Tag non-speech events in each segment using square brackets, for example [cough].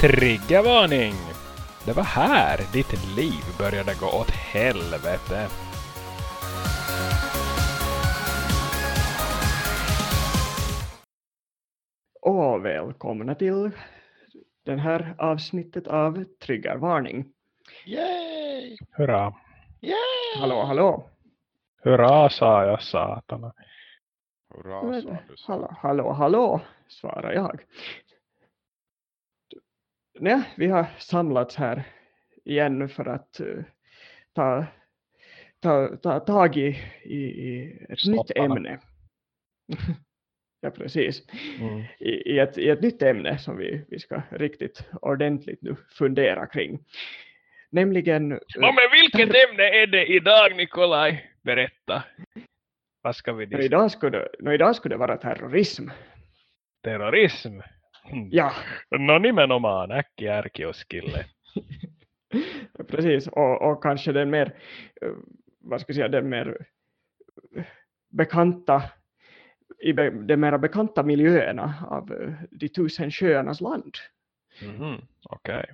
Triggervarning! Det var här ditt liv började gå åt helvete. Och välkomna till det här avsnittet av Triggervarning. Yay! Hurra! Yay! Hallå, hallå! Hurra sa jag satana. Hurra, sa du. Hallå, hallå, hallå, svarar jag. Nej, vi har samlats här igen för att eh, ta, ta, ta tag i, i, i ett nytt Stopparna. ämne. [laughs] ja, precis. Mm. I, i, ett, I ett nytt ämne som vi, vi ska riktigt ordentligt nu fundera kring. Nämligen... eh, Ja, men vilket ämne är det idag Nikolaj? Berätta. Vad ska vi diskutera? idag, skulle idag skulle det vara terrorism. Terrorism? Hmm. Ja, [clears throat] No nimenomaan, äkkiärkioskille. [laughs] Precis, och, och kanske den mer, eh, vad ska jag säga, den mer eh, bekanta, i be, de mera bekanta miljöerna av eh, de tusen sjöarnas land. Mhm, Okej.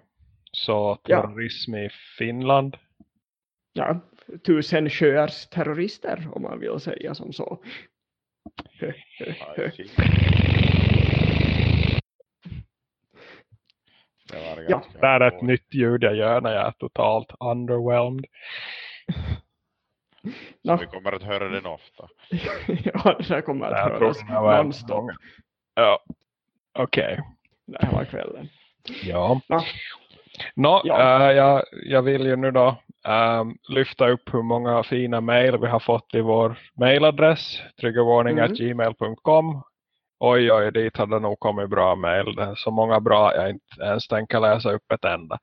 Så Ja. terrorism i Finland? Ja, tusen sjöars terrorister om man vill säga som så. [laughs] Det var Ja, Det är ett nytt ljud jag gör när jag är totalt underwhelmed. Så vi kommer att höra den ofta. [laughs] ja, det där kommer att Jag höras var nonstop. Ja, okej. den här kvällen. Ja. Nå. Nå, Ja. eh, jag, jag vill ju nu då ehm, lyfta upp hur många fina mejl vi har fått i vår mejladress triggervarning.gmail.com Oj, oj, dit har det nog kommit bra mejl. Så många bra jag inte ens tänker läsa upp ett enda.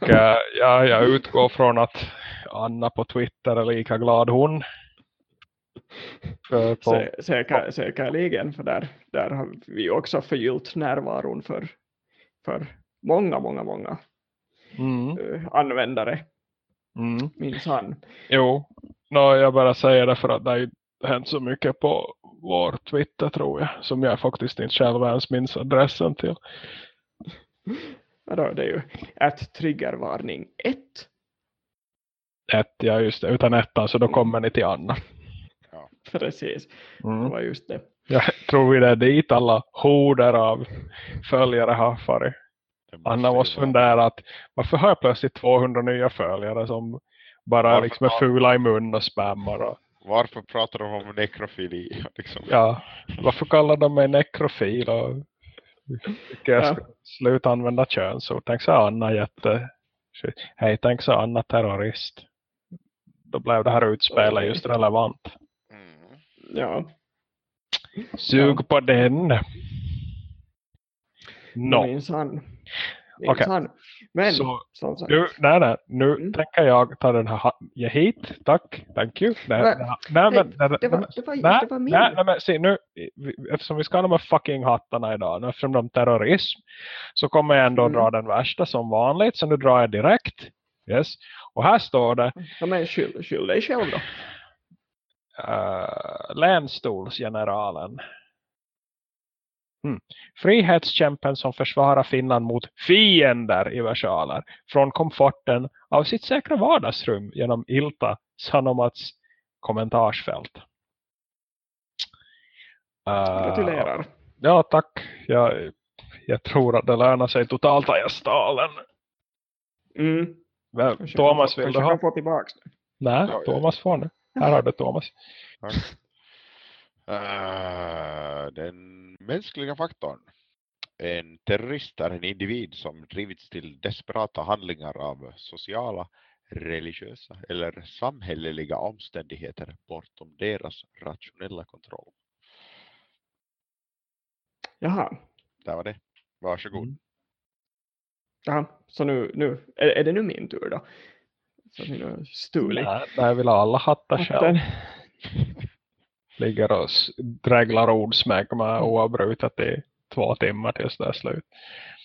Och, eh, ja, jag utgår från att Anna på Twitter är lika glad hon. För på, Sä, säker, säkerligen, för där, där har vi också förgyllt närvaron för, för många, många, många mm, eh, användare, mm. minsann. Jo, no, jag bara säger det för att det har hänt så mycket på vår Twitter tror jag. Som jag faktiskt inte själv ens minns adressen till. Vadå, det är ju att triggervarning 1. Ett, ja just det, utan ettan så då kommer ni till Anna. Precis, det Mm. var just det. Jag tror vi det är dit alla horder av följare har farit. Det Anna måste fundera att varför har jag plötsligt 200 nya följare som bara Varför liksom är fula i mun och spammar. Och, Varför pratar de om nekrofili? [laughs] Liksom? ja, varför kallar de mig nekrofil? Och, tycker jag Ja. ska sluta använda könsord. Tänk så Anna jätte... Hej, tänk så Anna terrorist. Då blev det här utspelet Oj. just relevant. Mm. Ja, Sug på den. No. minsann. Okej. Minsann. Men, Så, Nu, nej, nej, nu Mm. tänker jag ta den här ja, hit. Tack, thank you. Nej, nej, nej, nej, det var, nej, det var, nej, det var min. nej, nej, men se nu, vi- eftersom vi ska ha de här fucking hattarna idag, nu, eftersom de terrorism, så kommer jag ändå Mm. dra den värsta som vanligt, så nu drar jag direkt. Yes. Och här står det Ja, men skyll, skyll dig själv då. uh, länsstolsgeneralen. Mm. Frihetskämpen som försvarar Finland mot fiender i versaler från komforten av sitt säkra vardagsrum genom Ilta Sanomats kommentarsfält. Uh, Gratulerar. Ja, tack. Jag, jag tror att det lönar sig totalt att jag stal den. Mm. Men, Kanske Thomas vill du ha? få tillbaks det. Nej, Ja. Thomas får nu. Här har du Thomas. Tack. Eh, den mänskliga faktorn. En terrorist är en individ som drivits till desperata handlingar av sociala, religiösa eller samhälleliga omständigheter bortom deras rationella kontroll. Jaha. Där var det. Varsågod. Mm. Jaha. Så nu, nu är, är det nu min tur då? Så nu har stulit Nej, där vill alla hatta själv. [laughs] Ligger och dräglar ordsmägma oavbrutet i två timmar tills det är slut.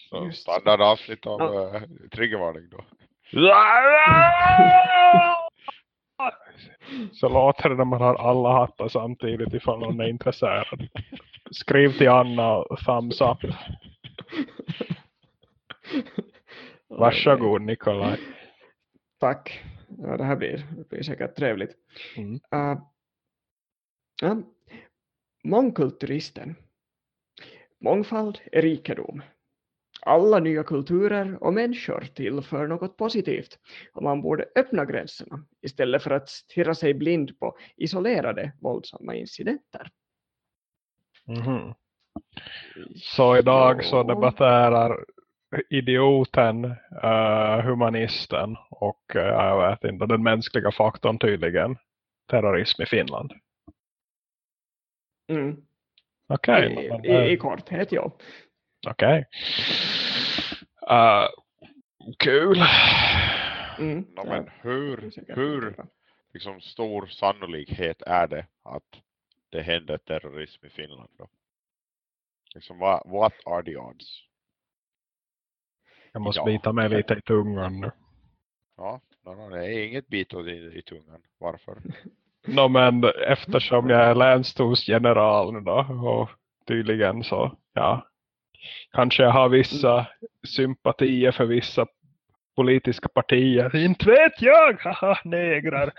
Så Just. standardavsnitt av Ja. uh, triggervarning då. [laughs] Så låter det när man har alla hattar samtidigt ifall någon är intresserad. Skriv till Anna och thumbs up. [laughs] Varsågod Nikolaj. Tack. Ja, det här blir, det blir säkert trevligt. Mm. Uh, ja. Mångkulturisten. Mångfald är rikedom. Alla nya kulturer och människor tillför något positivt och man borde öppna gränserna istället för att stirra sig blind på isolerade våldsamma incidenter. Mhm. Så idag så debatterar idioten, eh, humanisten och eh, jag vet inte, den mänskliga faktorn tydligen terrorism i Finland. Mm. Okej. I, men, i, eh, I korthet, ja. Okej. Eh, kul. Mm. No, men hur, hur liksom stor sannolikhet är det att det händer terrorism i Finland då? Liksom, what, what are the odds? Jag måste Ja. bita mig lite i tungan nu. Ja, no, no, det är inget bitåt i, i tungan. Varför? [laughs] No, men eftersom jag är länsstosgeneral nu då och tydligen så, ja, kanske jag har vissa sympatier för vissa politiska partier. Inte vet jag, haha, negrar.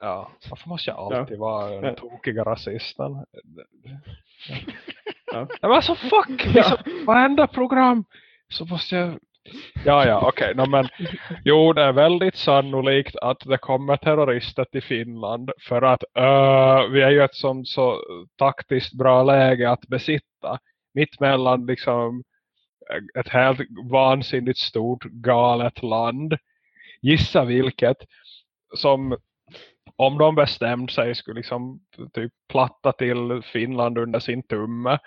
Ja, varför måste jag alltid vara den Ja. tokiga rasisten? Ja. Ja, men alltså fuck, liksom, varenda program så måste jag Ja, ja, okej. no, men [laughs] jo, det är väldigt sannolikt att det kommer terrorister till Finland för att uh, vi är ju ett sånt så taktiskt bra läge att besitta. Mitt mellan liksom ett helt vansinnigt stort galet land. Gissa vilket som om de bestämde sig skulle liksom typ platta till Finland under sin tumme.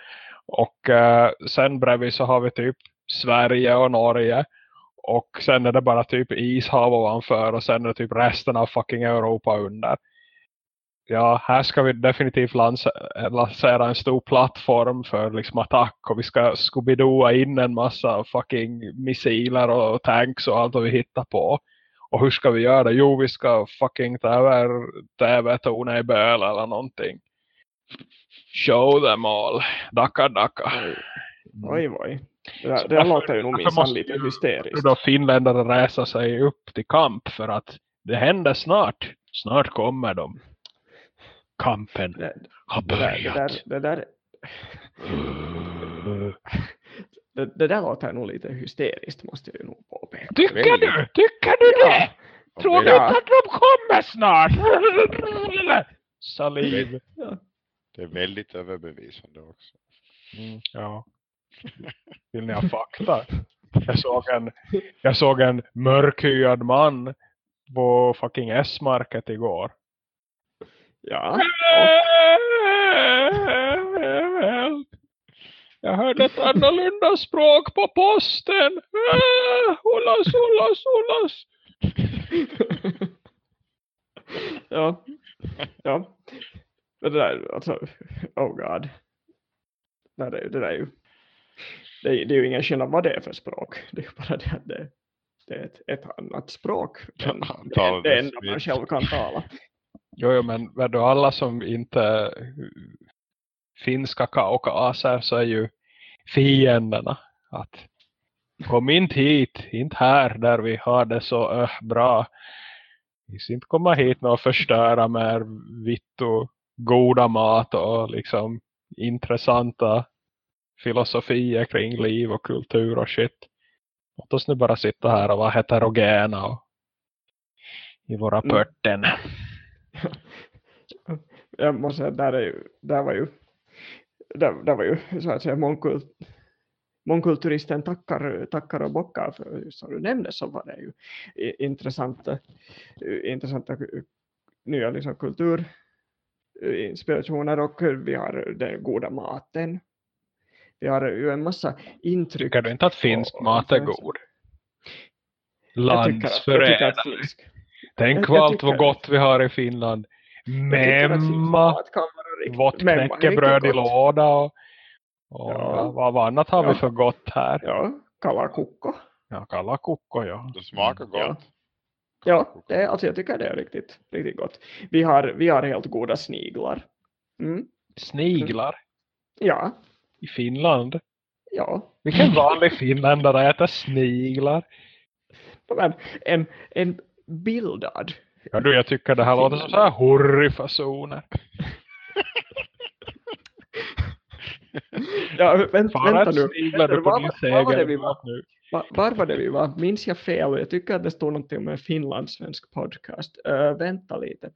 Och eh, sen bredvid så har vi typ Sverige och Norge. Och sen är det bara typ ishav ovanför och sen är det typ resten av fucking Europa under. Ja, här ska vi definitivt lanse- lansera en stor plattform för liksom attack och vi ska skubidoa in en massa fucking missiler och tanks och allt vad vi hittar på. Och hur ska vi göra det? Jo, vi ska fucking ta över TV-tornet i Böl eller någonting. Show them all. Dacka, dacka. Oj, oj. Det där, det där låter ju nog därför minsann lite hysteriskt. då finländare resa sig upp till kamp för att det händer snart. Snart kommer de. Kampen Det, har där, det, börjat. där, det, där, det, det där låter nog lite hysteriskt måste jag ju nog påpeka. Tycker du? Tycker du det? Och Tror du inte att de kommer snart? Saliv. Ja. Det är väldigt överbevisande också. Mm, ja. Vill ni ha fakta? Jag såg en, jag såg en mörkhyad man på fucking S-market igår. Ja! Jag hörde ett annorlunda språk på posten. Ah, Olas, olas, olas. ja. ja. Men det där, alltså, oh god. Nej, det, det där är ju, det, är- det är ju ingen skillnad vad det är för språk. Det är bara det att det, det är ett, ett annat språk. än det, Antalet det enda man själv kan tala. [laughs] Jo, jo men du, alla som inte finska kaukaser så är ju fienderna. Att kom inte hit, inte här där vi har det så öh, bra. Vi ska inte komma hit och förstöra med vitt och goda mat och liksom intressanta filosofier kring liv och kultur och shit. Låt oss nu bara sitta här och vara heterogena och i våra Mm. pörten. [laughs] Jag måste säga, där, är ju, där var ju, där, där var ju så att säga mångkult, mångkulturisten tackar, tackar och bockar för som du nämnde så var det ju intressanta, intressanta nya liksom kulturinspirationer och vi har den goda maten. Vi har ju en massa intryck. Tycker du inte att finsk mat är god? Finsk- Tänk jag allt vad gott vi har i Finland. Memma, vått knäckebröd i låda och, och Ja. vad, vad annat har Ja. vi för gott här? Ja, kalla kokko. Ja, kalla kokko, ja. Det smakar Ja. gott. Ja, det, är- alltså jag tycker det är riktigt, riktigt gott. Vi har, vi har helt goda sniglar. Mm. Sniglar Ja, i Finland. Ja. Vilken vanlig finländare äter sniglar? Men en, en bildad. Ja, du, jag tycker det här låter som så här horrifasoner. [laughs] Ja, vänt, vänta nu. Vänta du var- var var det vi var? nu. Va- Var var det vi var? Minns jag fel? Jag tycker att det stod någonting om en finlandssvensk podcast. Uh, vänta lite.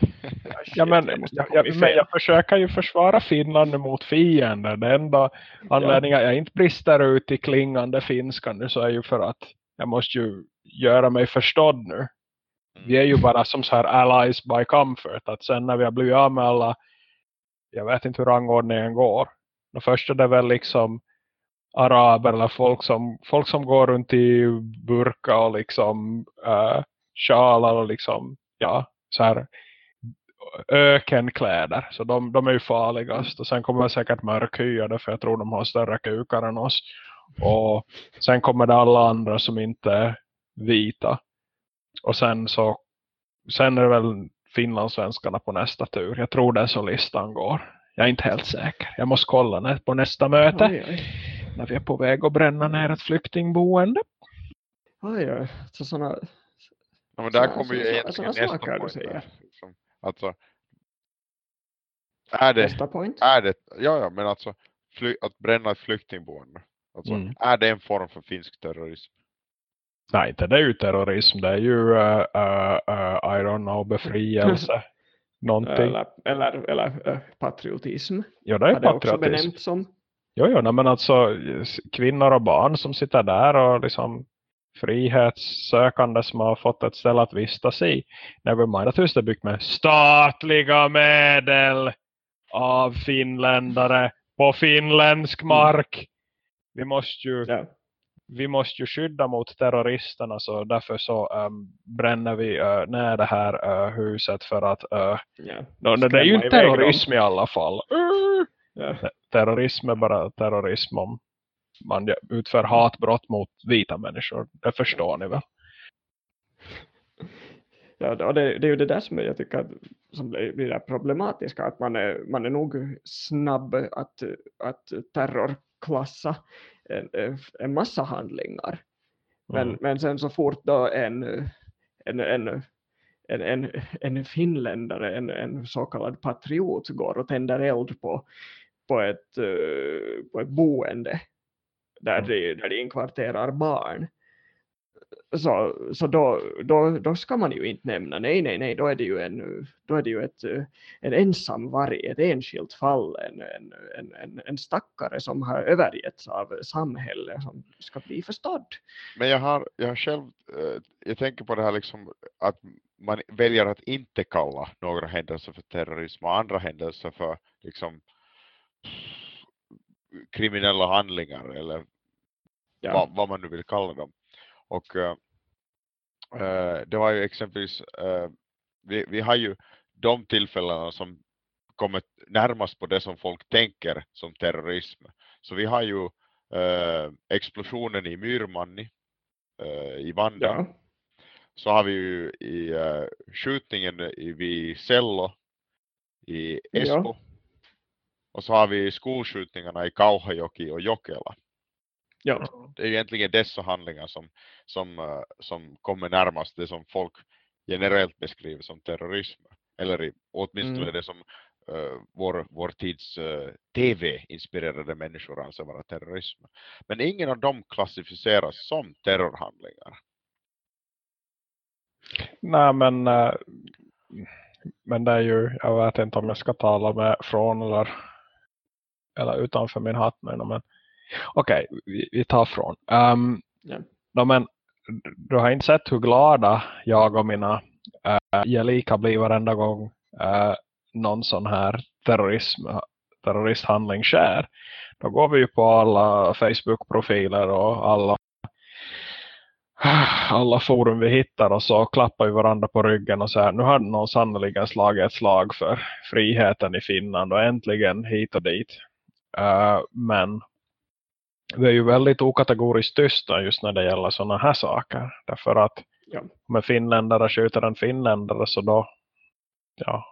[laughs] Ja, men, jag jag, men jag försöker ju försvara Finland mot fiender. Det enda anledningen jag inte brister ut i klingande finska nu så är ju för att jag måste ju göra mig förstådd nu. Vi är ju bara som så här allies by comfort. Att sen när vi har blivit av med alla, jag vet inte hur rangordningen går. Det första det är väl liksom araber eller folk som, folk som går runt i burka och liksom uh, sjalar och liksom, ja, så här ökenkläder. Så de, de är ju farligast. Och sen kommer säkert mörkhyade för jag tror de har större kukar än oss. Och sen kommer det alla andra som inte är vita. Och sen så sen är det väl finlandssvenskarna på nästa tur. Jag tror det är så listan går. Jag är inte helt säker. Jag måste kolla när, på nästa möte. Oj, oj. När vi är på väg att bränna ner ett flyktingboende. Oj, oj. Så såna, Ja, men där Så- kommer ju egentligen nästa Alltså, är det, nästa point. är det, ja ja men alltså fly, att bränna ett flyktingboende. Alltså, Mm. är det en form för finsk terrorism? Nej, inte det är ju terrorism. Det är ju, uh, uh, uh, I don't know, befrielse. [laughs] Någonting. Eller, eller, eller patriotism. Ja, det är också patriotism. benämnts som. Jo, jo, nej, men alltså kvinnor och barn som sitter där och liksom frihetssökande som har fått ett ställe att vistas i. Nevermind att huset är byggt med statliga medel av finländare på finländsk mark. Vi måste ju, Ja. vi måste ju skydda mot terroristerna så därför så um, bränner vi uh, ner det här uh, huset för att uh, Ja. no, det är ju inte dem. terrorism i alla fall. Uh! Ja. terrorism är bara terrorism om man utför hatbrott mot vita människor. Det förstår ni väl? Ja, det, det är ju det där som jag tycker att, som blir blir det problematiska, att man är, man är nog snabb att, att terrorklassa en, en massa handlingar. Men, Mm. men sen så fort då en, en, en, en, en, en finländare, en, en så kallad patriot går och tänder eld på, på, ett, eh, på ett boende där, Mm. de, där de inkvarterar barn. Så, så då, då, då ska man ju inte nämna, nej, nej, nej, då är det ju en, då är det ju ett, en ensam varg, ett enskilt fall, en, en, en, en, en stackare som har övergetts av samhället som ska bli förstådd. Men jag har, jag har själv, eh, jag tänker på det här liksom att man väljer att inte kalla några händelser för terrorism och andra händelser för liksom kriminella handlingar eller Ja. vad, vad man nu vill kalla dem. Och eh, det var ju exempelvis, eh, vi, vi har ju de tillfällena som kommer närmast på det som folk tänker som terrorism. Så vi har ju eh, explosionen i Myrmanni i Vanda. Ja. Så har vi ju i skjutningen i, vid Sello i Ja. Esbo. Och så har vi skolskjutningarna i Kauhajoki och Jokela. Ja. Det är ju egentligen dessa handlingar som, som, eh, som kommer närmast det som folk generellt beskriver som terrorism. Eller i, åtminstone Mm. det som eh, vår, vår tids eh, tv-inspirerade människor anser vara terrorism. Men ingen av dem klassificeras som terrorhandlingar. Nej men eh, men det är ju, jag vet inte om jag ska tala med från eller, eller utanför min hatt nu. Men okej, vi, vi tar från. Um, Ja. no, men, du har inte sett hur glada jag och mina uh, gelika blir varenda gång uh, någon sån här terrorism, terroristhandling sker. Då går vi ju på alla Facebook-profiler och alla alla forum vi hittar och så klappar vi varandra på ryggen och säger nu har någon sannoliken slagit ett slag för friheten i Finland och äntligen hit och dit. Uh, men vi är ju väldigt okategoriskt tysta just när det gäller sådana här saker. Därför att Ja. om en finländare skjuter en finländare så då, ja,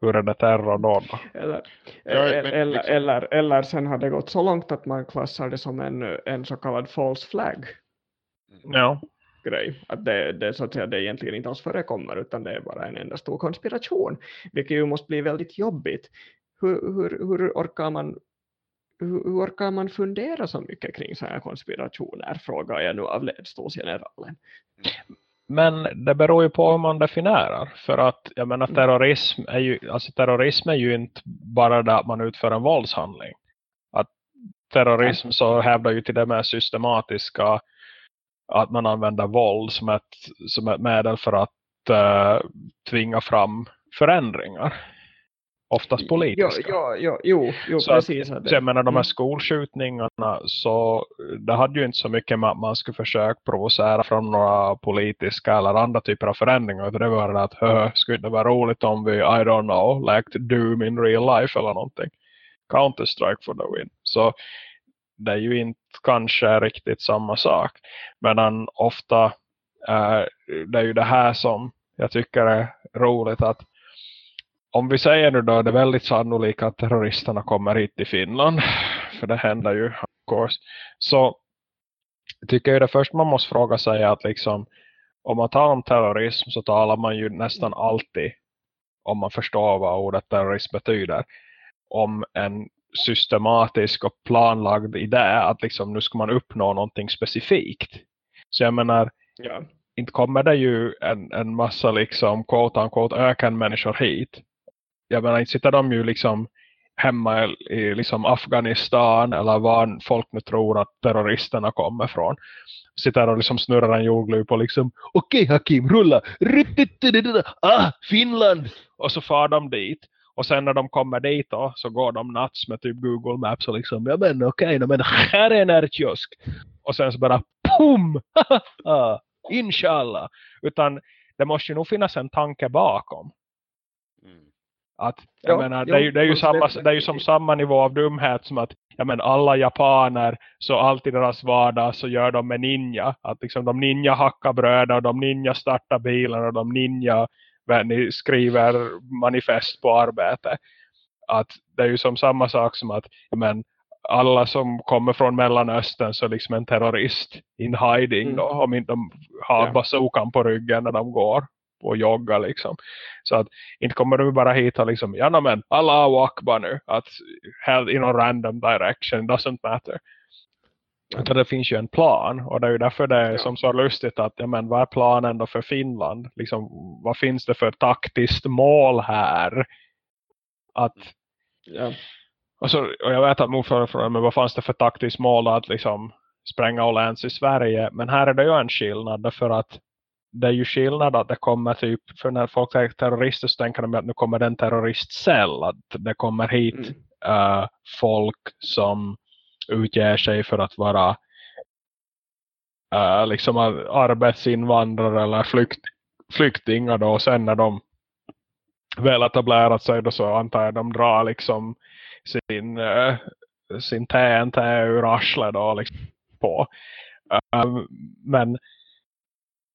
hur är det terror då? då? Eller, men eller, liksom- eller, eller sen har det gått så långt att man klassar det som en, en så kallad false flag Ja. grej. Att det, det, så att säga, det egentligen inte alls förekommer utan det är bara en enda stor konspiration. Vilket ju måste bli väldigt jobbigt. Hur, hur, hur, orkar, man, hur, hur orkar man fundera så mycket kring sådana här konspirationer? Frågar jag nu av ledstolsgeneralen. Men det beror ju på hur man definierar. För att jag menar Mm. terrorism är ju, alltså terrorism är ju inte bara det att man utför en våldshandling. Att terrorism så hävdar ju till det mer systematiska att man använder våld som ett, som ett medel för att eh, tvinga fram förändringar. Oftast politiska. ja, ja, jo, jo Så precis. att Så jag menar de här Mm. skolskjutningarna så det hade ju inte så mycket med att man skulle försöka provocera från några politiska eller andra typer av förändringar. Utan det var det att hö, skulle det vara roligt om vi, I don't know, like Doom in real life eller någonting. Counter-Strike for the win. Så det är ju inte kanske riktigt samma sak. Medan ofta eh, det är ju det här som jag tycker är roligt att om vi säger nu då det är väldigt sannolikt att terroristerna kommer hit till Finland. För det händer ju, of course. Så tycker jag det först man måste fråga sig att liksom om man talar om terrorism så talar man ju nästan alltid om man förstår vad ordet terrorism betyder om en systematisk och planlagd idé att liksom nu ska man uppnå någonting specifikt. Så jag menar, Ja. inte kommer det ju en, en massa liksom quote unquote ökenmänniskor hit. Jag menar, inte sitter de ju liksom hemma i, i liksom Afghanistan eller var folk nu tror att terroristerna kommer från. Sitter och liksom snurrar en jordglob och liksom okej Hakim, rulla! Ah, Finland! Och så far de dit. Och sen när de kommer dit då, så går de nuts med typ Google Maps och liksom, ja men okej, okay, men här är en ärtkiosk. Och sen så bara, pum! Inshallah. Utan det måste ju nog finnas en tanke bakom. Att, jag Ja, menar, ja, det, är ju, det, är ju samma, det- är ju som samma nivå av dumhet som att jag menar, alla japaner så alltid deras vardag så gör de med ninja. Att liksom de ninja hackar bröd och de ninja startar bilar och de ninja ni, skriver manifest på arbete. Att det är ju som samma sak som att men, alla som kommer från Mellanöstern så är liksom en terrorist in hiding Mm. då, om inte de har Ja. bazookan på ryggen när de går och joggar liksom. Så att inte kommer du bara hit och liksom, ja men Allahu Akbar nu, att held in a random direction, doesn't matter. Utan det finns ju en plan och det är ju därför det är Ja. som så lustigt att, ja men vad är planen då för Finland? Liksom, vad finns det för taktiskt mål här? Att Ja. och, så, och jag vet att motfrågan frågar men vad fanns det för taktiskt mål att liksom spränga läns i Sverige. Men här är det ju en skillnad därför att det är ju skillnad att det kommer typ, för när folk säger terrorister så tänker de att nu kommer det en terroristcell. Att det kommer hit Mm. eh, folk som utger sig för att vara eh, liksom ar- arbetsinvandrare eller flykt, flyktingar då. Och sen när de väl etablerat sig då så antar jag de drar liksom sin, eh, sin TNT ur arslet då liksom på. Um, men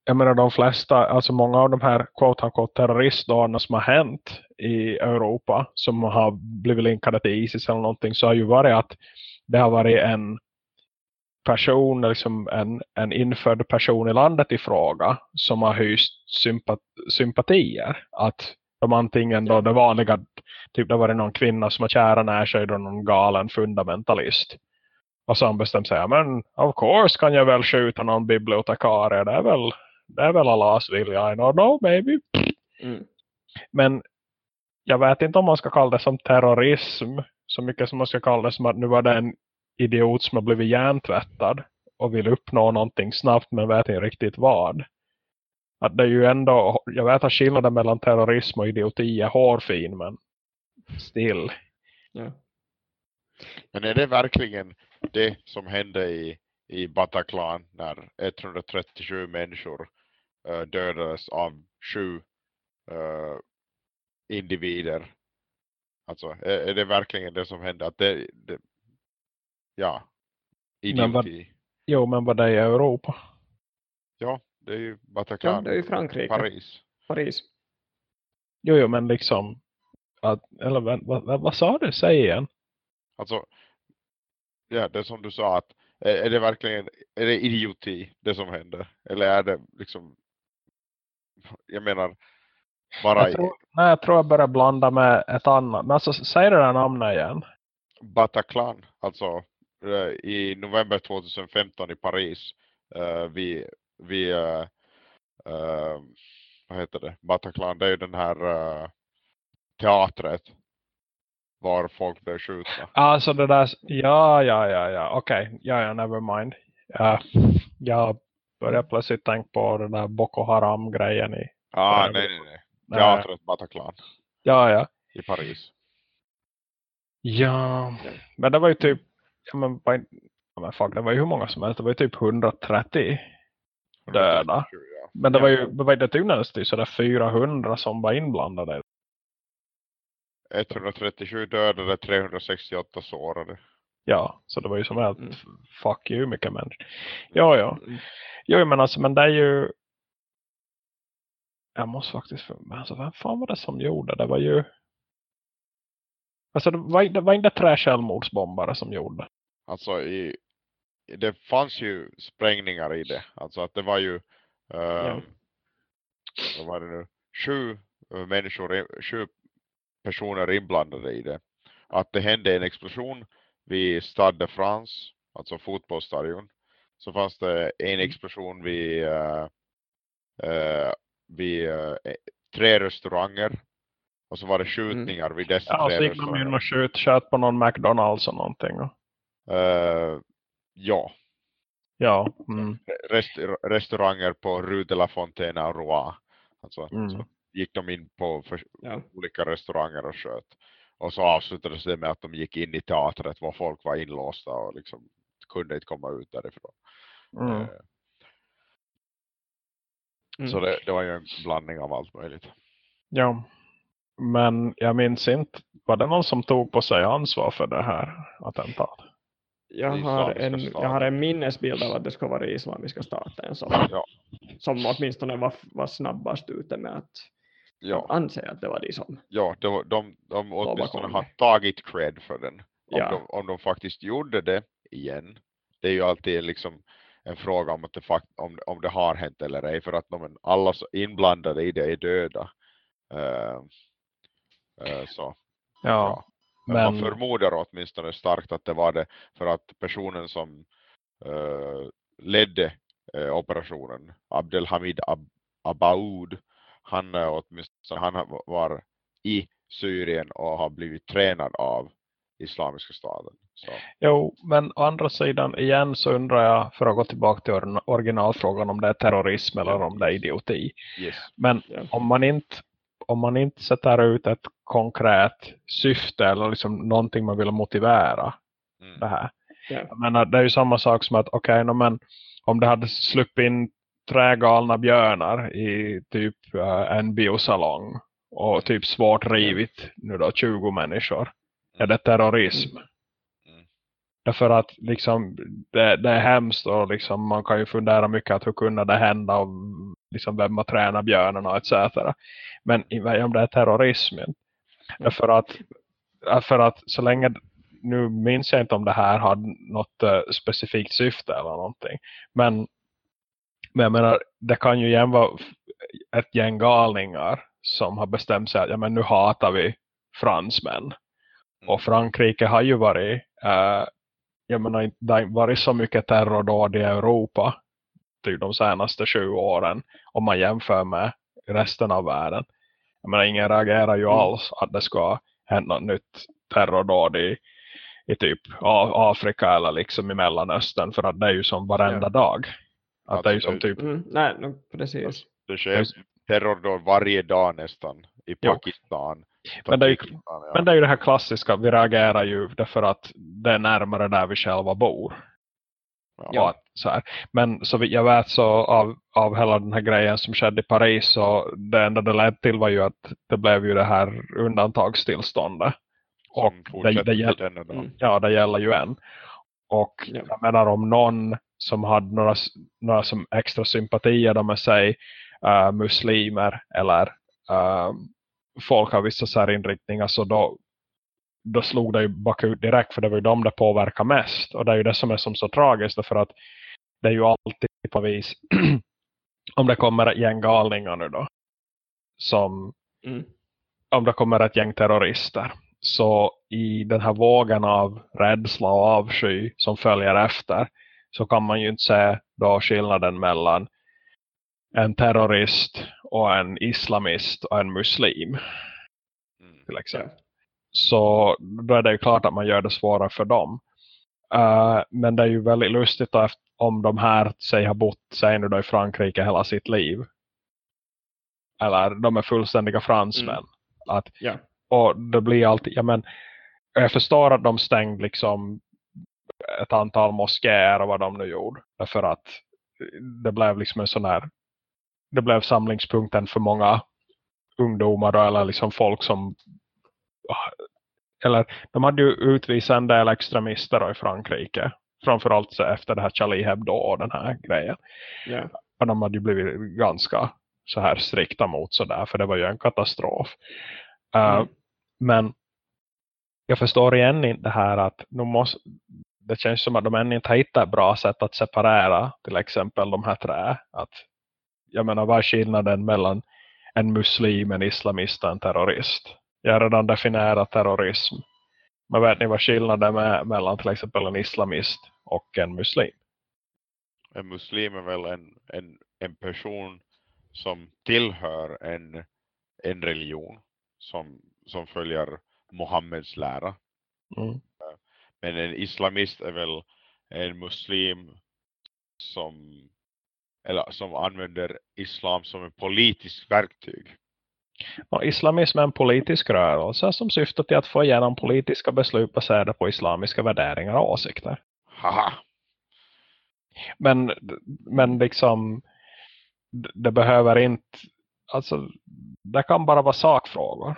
jag menar de flesta, alltså många av de här quote unquote terroristdagarna som har hänt i Europa som har blivit linkade till ISIS eller någonting så har ju varit att det har varit en person, liksom en, en infödd person i landet i fråga som har hyst sympat, sympatier. Att de antingen då det vanliga, typ det var någon kvinna som har kära när sig då någon galen fundamentalist. Och så han bestämt sig, men of course kan jag väl skjuta någon bibliotekarie, det är väl, det är väl Allahs vilja, I don't know, maybe. Mm. Men jag vet inte om man ska kalla det som terrorism så mycket som man ska kalla det som att nu var det en idiot som har blivit hjärntvättad och vill uppnå någonting snabbt men vet inte riktigt vad. Att det är ju ändå, jag vet att skillnaden mellan terrorism och idioti är hårfin men still. Ja. Men är det verkligen det som hände i, i Bataclan när 137 människor dödades av sju eh, individer? Alltså, är, är det verkligen det som hände? Att det, det, ja, Men vad- idioti. Jo men vad det är i Europa. Ja, det är ju ja, Bataclan, det är ju Frankrike, Paris. Paris. Jo, jo men liksom att, eller vad, vad, vad sa du? Säg igen. Alltså, ja, det som du sa att är, är det verkligen är det idioti det som händer? Eller är det liksom [laughs] jag menar bara Jag tror, nej, jag tror jag börjar blanda med ett annat. Men alltså, säg det där namnet igen. Bataclan, alltså eh, i november 2015 i Paris uh, vi, vi uh, uh, vad heter det, Bataclan, det är ju den här uh, teatret var folk blev skjutna. Alltså det där, ja, ja, ja, ja, okej, okay. ja, ja, never mind. Ja, jag börjar plötsligt tänka på den där Boko Haram-grejen i... Ah, nej, nej, nej. Teatret Bataclan. Ja, ja. I Paris. Ja, men det var ju typ, ja men, ja, men fuck, det var ju hur många som helst, det var ju typ 130 döda. Men det var ju, det var ju det sådär 400 som var inblandade. 137 dödade, 368 sårade. Ja, så det var ju som helt mm. fuck you mycket människor. Ja, ja. Mm. Jo, men alltså, men det är ju jag måste faktiskt, alltså vem fan var det som gjorde det? var ju alltså det var, det var inte tre självmordsbombare som gjorde Alltså i, det fanns ju sprängningar i det. Alltså att det var ju uh, ja. vad var det nu? Sju människor, sju personer inblandade i det. Att det hände en explosion vid Stade de France, alltså fotbollsstadion. Så fanns det en mm. explosion vid, uh, uh, vid uh, tre restauranger. Och så var det mm. skjutningar mm. vid dessa ja, tre så gick de in och sköt, sköt på någon McDonalds och någonting. Uh, ja. Ja. Mm. Rest, restauranger på Rue de la Fontaine och Rouen. Alltså, mm. så gick de in på för, ja. olika restauranger och sköt. Och så avslutades det med att de gick in i teatret var folk var inlåsta och liksom kunde inte komma ut därifrån. Mm. Eh, så mm. det, det, var ju en blandning av allt möjligt. Ja, men jag minns inte, var det någon som tog på sig ansvar för det här attentatet? Jag har, en, jag har en minnesbild av att det ska vara islamiska staten som, ja. som åtminstone var, var snabbast ute med att ja. anse att det var de som Ja, de, de, de åtminstone har tagit cred för den. Om, ja. de, om de faktiskt gjorde det igen, det är ju alltid liksom en fråga om, att det, fakt om, om det har hänt eller ej. För att de, alla inblandade i det är döda. Uh, uh, så. Ja. ja. Men... Man förmodar åtminstone starkt att det var det. För att personen som uh, ledde operationen, Abdelhamid Ab Abaoud, han, åtminstone, han var i Syrien och har blivit tränad av Islamiska staten. Så. Jo, men å andra sidan igen så undrar jag, för att gå tillbaka till originalfrågan om det är terrorism eller om det är idioti. Yes. Men yeah. om man inte om man inte sätter ut ett konkret syfte eller liksom någonting man vill motivera mm. det här. Yeah. Jag menar, det är ju samma sak som att okej, okay, men om det hade sluppit in trägalna björnar i typ uh, en biosalong och typ svårt rivit nu då 20 människor är det terrorism. Mm. Därför att liksom, det, det, är hemskt och liksom, man kan ju fundera mycket att hur kunde det hända och liksom, vem har tränat björnarna etc. Men om det är terrorism. Mm. Därför att, för att så länge nu minns jag inte om det här hade något uh, specifikt syfte eller någonting. Men, men jag menar, det kan ju igen vara ett gäng galningar som har bestämt sig att ja, men nu hatar vi fransmän. Och Frankrike har ju varit, äh, jag menar, det har varit så mycket terrordåd i Europa typ de senaste 20 åren om man jämför med resten av världen. Jag menar, ingen reagerar ju mm. alls att det ska hända något nytt terrordåd i, i typ Afrika eller liksom i Mellanöstern för att det är ju som varenda ja. dag. Att alltså, det är som typ... Mm, nej, precis. Det sker terrordåd varje dag nästan i Pakistan. Men det, är ju, men det är ju det här klassiska, vi reagerar ju därför att det är närmare där vi själva bor. Ja. så här. Men så jag vet så av, av hela den här grejen som skedde i Paris så det enda det ledde till var ju att det blev ju det här undantagstillståndet. Och det, det, gäll, mm. ja, det gäller ju än. Och ja. jag menar om någon som hade några, några som extra sympatier med sig uh, muslimer eller uh, folk har vissa särinriktningar så då, då slog det ju bakut direkt för det var ju de det påverkar mest. Och det är ju det som är som så tragiskt för att det är ju alltid på vis [clears throat] om det kommer ett gäng galningar nu då som Mm. om det kommer ett gäng terrorister så i den här vågen av rädsla och avsky som följer efter så kan man ju inte se då skillnaden mellan en terrorist och en islamist och en muslim Mm. till exempel. Så då är det ju klart att man gör det svårare för dem. Eh, men det är ju väldigt lustigt då, om de här säg har bott säg nu då i Frankrike hela sitt liv. Eller de är fullständiga fransmän. Mm. Att, Ja. och det blir alltid, ja men jag förstår att de stängde liksom ett antal moskéer och vad de nu gjorde. Därför att det blev liksom en sån här det blev samlingspunkten för många ungdomar då, eller liksom folk som eller de hade ju utvisat en del extremister då i Frankrike. Framförallt så efter det här Charlie Hebdo och den här grejen. Ja. Och de hade ju blivit ganska så här strikta mot sådär. För det var ju en katastrof. Uh, Mm. Men jag förstår igen inte det här att nu måste, det känns som att de ännu inte har hittat ett bra sätt att separera till exempel de här trä. Att, jag menar vad är skillnaden mellan en muslim, en islamist och en terrorist? Jag har redan definierat terrorism. Men vet ni vad skillnaden är mellan till exempel en islamist och en muslim? En muslim är väl en, en, en person som tillhör en, en religion som, som följer Mohammeds lära. Mm. Men en islamist är väl en muslim som, eller som använder islam som en politisk verktyg. Och islamism är en politisk rörelse som syftar till att få igenom politiska beslut baserade på islamiska värderingar och åsikter. Haha! Men, men liksom det behöver inte alltså det kan bara vara sakfrågor.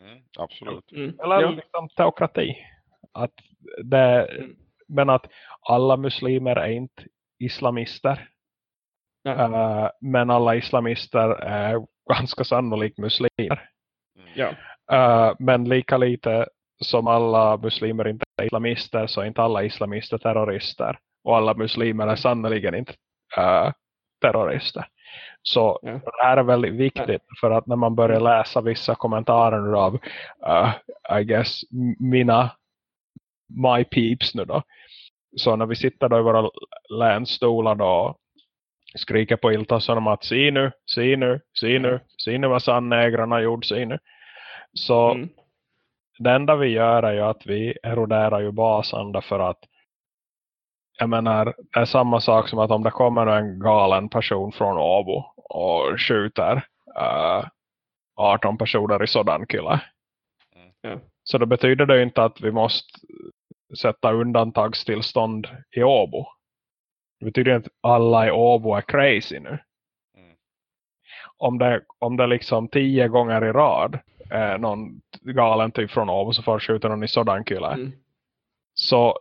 Mm, absolut. Mm. Eller Ja. liksom teokrati. Att det, Mm. men att alla muslimer är inte islamister. Eh, men alla islamister är [laughs] ganska sannolikt muslimer. Mm. Eh, men lika lite som alla muslimer inte är islamister så är inte alla islamister terrorister. Och alla muslimer är sannoliken inte eh, terrorister. Så Ja. det här är väldigt viktigt för att när man börjar läsa vissa kommentarer av eh, I guess mina my peeps nu då. Så när vi sitter då i våra länstolar då skriker på Iltasson om att se nu, se nu, se nu, se nu vad sannägrarna gjort, se nu. Så Mm. det enda vi gör är ju att vi eroderar ju basen därför att jag menar, det är samma sak som att om det kommer en galen person från Åbo och skjuter eh, 18 personer i Sodankylä. Ja. Så då betyder det inte att vi måste sätta undantagstillstånd i Åbo. Det betyder inte att alla i Åbo är crazy nu. Mm. Om det, om det liksom tio gånger i rad är någon galen typ från Åbo så får skjuta någon i Sodankylä. Mm. Så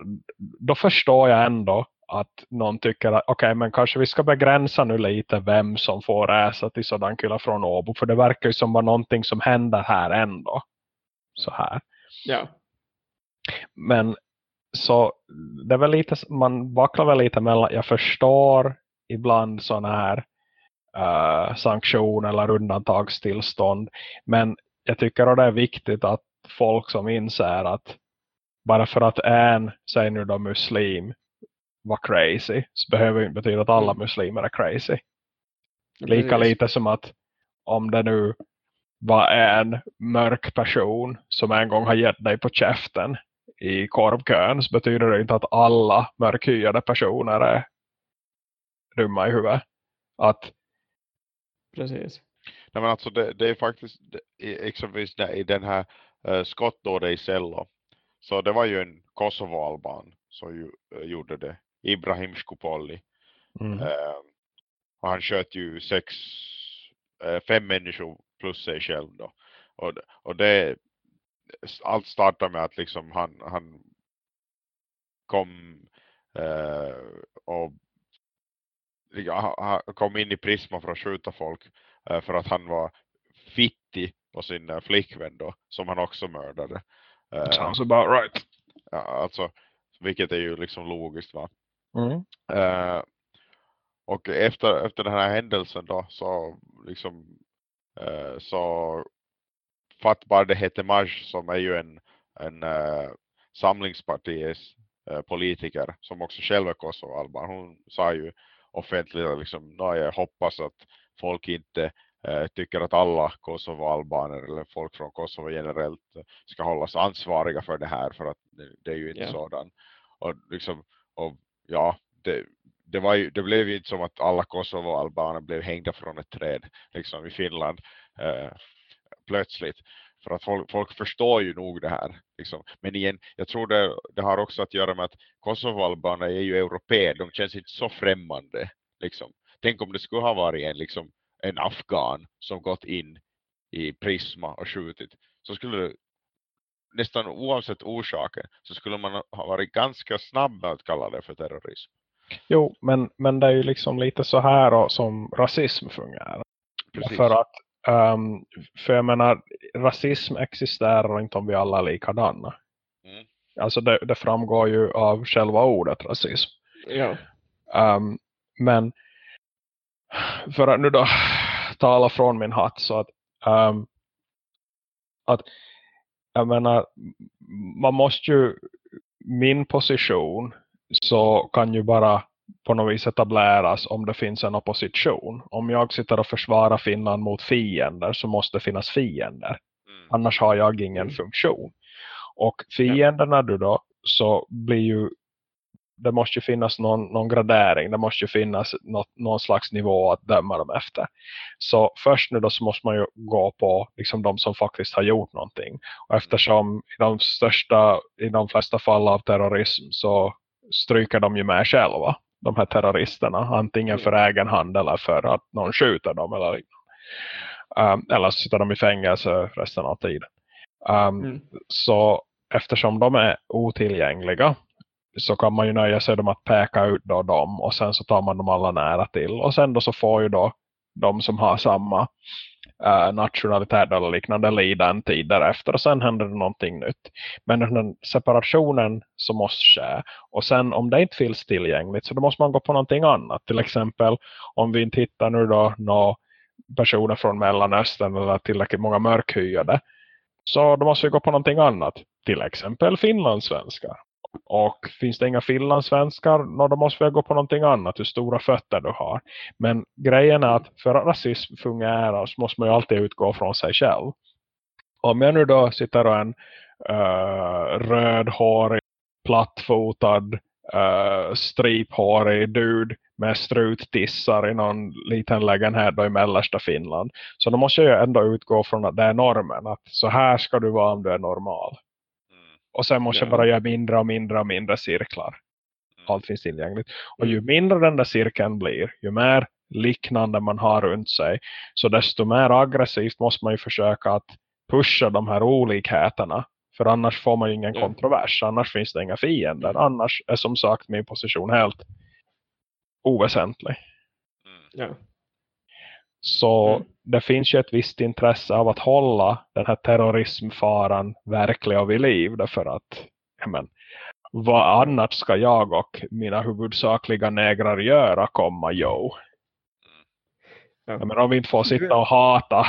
då förstår jag ändå att någon tycker att okej men kanske vi ska begränsa nu lite vem som får resa till Sodankylä från Åbo. För det verkar ju som var någonting som händer här ändå. Så här. Ja. Men så det är väl lite, man vacklar väl lite mellan, jag förstår ibland sådana här uh, sanktioner eller undantagstillstånd. Men jag tycker att det är viktigt att folk som inser att bara för att en, säg nu då muslim, var crazy så behöver det inte betyda att alla Mm. muslimer är crazy. Lika lite som att om det nu var en mörk person som en gång har gett dig på käften i korvkön så betyder det inte att alla mörkhyade personer är dumma i huvudet. Att, Precis. Nej, men alltså det, det är faktiskt exempelvis i den här uh, skottdådet i Sello. Så det var ju en Kosovo-alban som ju, eh, gjorde det. Ibrahim Skopolli. mm, Eh, och han sköt ju sex, eh, fem människor plus sig själv då. Och, och det, allt startade med att liksom han, han kom eh, och ja, kom in i Prisma för att skjuta folk. eh, för att han var fittig på sin uh, flickvän då, som han också mördade. Uh, Sounds about right. Ja, alltså, vilket är ju liksom logiskt va. Mm. Uh, och efter, efter den här händelsen då så liksom uh, så Fatbar det heter Maj som är ju en, en uh, samlingspartiets uh, politiker som också själv är Kosovo-alban. Hon sa ju offentligt liksom, jag hoppas att folk inte uh, tycker att alla Kosovo-albaner eller folk från Kosovo generellt ska hållas ansvariga för det här för att det, det är ju inte yeah. sådan. Och liksom, och ja, det, det, var ju, det blev ju inte som att alla Kosovo-albaner blev hängda från ett träd liksom i Finland eh, plötsligt. För att folk, folk, förstår ju nog det här. Liksom. Men igen, jag tror det, det har också att göra med att Kosovo-albaner är ju europeer. De känns inte så främmande. Liksom. Tänk om det skulle ha varit en, liksom, en afghan som gått in i Prisma och skjutit. Så skulle det, nästan oavsett orsaken så skulle man ha varit ganska snabb med att kalla det för terrorism. Jo, men, men det är ju liksom lite så här då, som rasism fungerar. Precis. För att, um, för jag menar, rasism existerar inte om vi alla är likadana. Mm. Alltså det, det, framgår ju av själva ordet rasism. Ja. Um, men för att nu då tala från min hatt så att, um, att jag menar, man måste ju min position så kan ju bara på något vis etableras om det finns en opposition. Om jag sitter och försvarar Finland mot fiender så måste det finnas fiender. Mm. Annars har jag ingen mm. funktion. Och fienderna du då så blir ju det måste ju finnas någon, någon gradering. Det måste ju finnas något, någon slags nivå att döma dem efter. Så först nu då så måste man ju gå på liksom de som faktiskt har gjort någonting. Och eftersom i de största, i de flesta fall av terrorism så stryker de ju med själva. De här terroristerna. Antingen för egen hand eller för att någon skjuter dem. Eller, um, eller så sitter de i fängelse resten av tiden. Um, mm. Så eftersom de är otillgängliga så kan man ju nöja sig med att peka ut då dem och sen så tar man dem alla nära till och sen då så får ju då de som har samma Eh, uh, nationalitet eller liknande lida en tid därefter och sen händer det någonting nytt. Men den separationen som måste ske och sen om det inte finns tillgängligt så då måste man gå på någonting annat. Till exempel om vi inte hittar nu då några personer från Mellanöstern eller tillräckligt många mörkhyade så då måste vi gå på någonting annat. Till exempel finlandssvenskar. Och finns det inga finlandssvenskar, då måste vi gå på någonting annat, hur stora fötter du har. Men grejen är att för att rasism fungerar så måste man ju alltid utgå från sig själv. Om jag nu då sitter och en uh, rödhårig, plattfotad, uh, striphårig dude med struttissar i någon liten lägenhet då i mellersta Finland. Så då måste jag ju ändå utgå från att det är normen. Att så här ska du vara om du är normal. Och sen måste ja. jag bara göra mindre och mindre och mindre cirklar. Mm. Allt finns tillgängligt. Och ju mm. mindre den där cirkeln blir, ju mer liknande man har runt sig. Så desto mer aggressivt måste man ju försöka att pusha de här olikheterna. För annars får man ju ingen ja. kontrovers. Annars finns det inga fiender. Mm. Annars är som sagt min position helt oväsentlig. Ja. Så. Det finns ju ett visst intresse av att hålla den här terrorismfaran verklig och vid liv. Därför att, men, vad annat ska jag och mina huvudsakliga negrar göra komma, jo. Ja. Men om vi inte får sitta och hata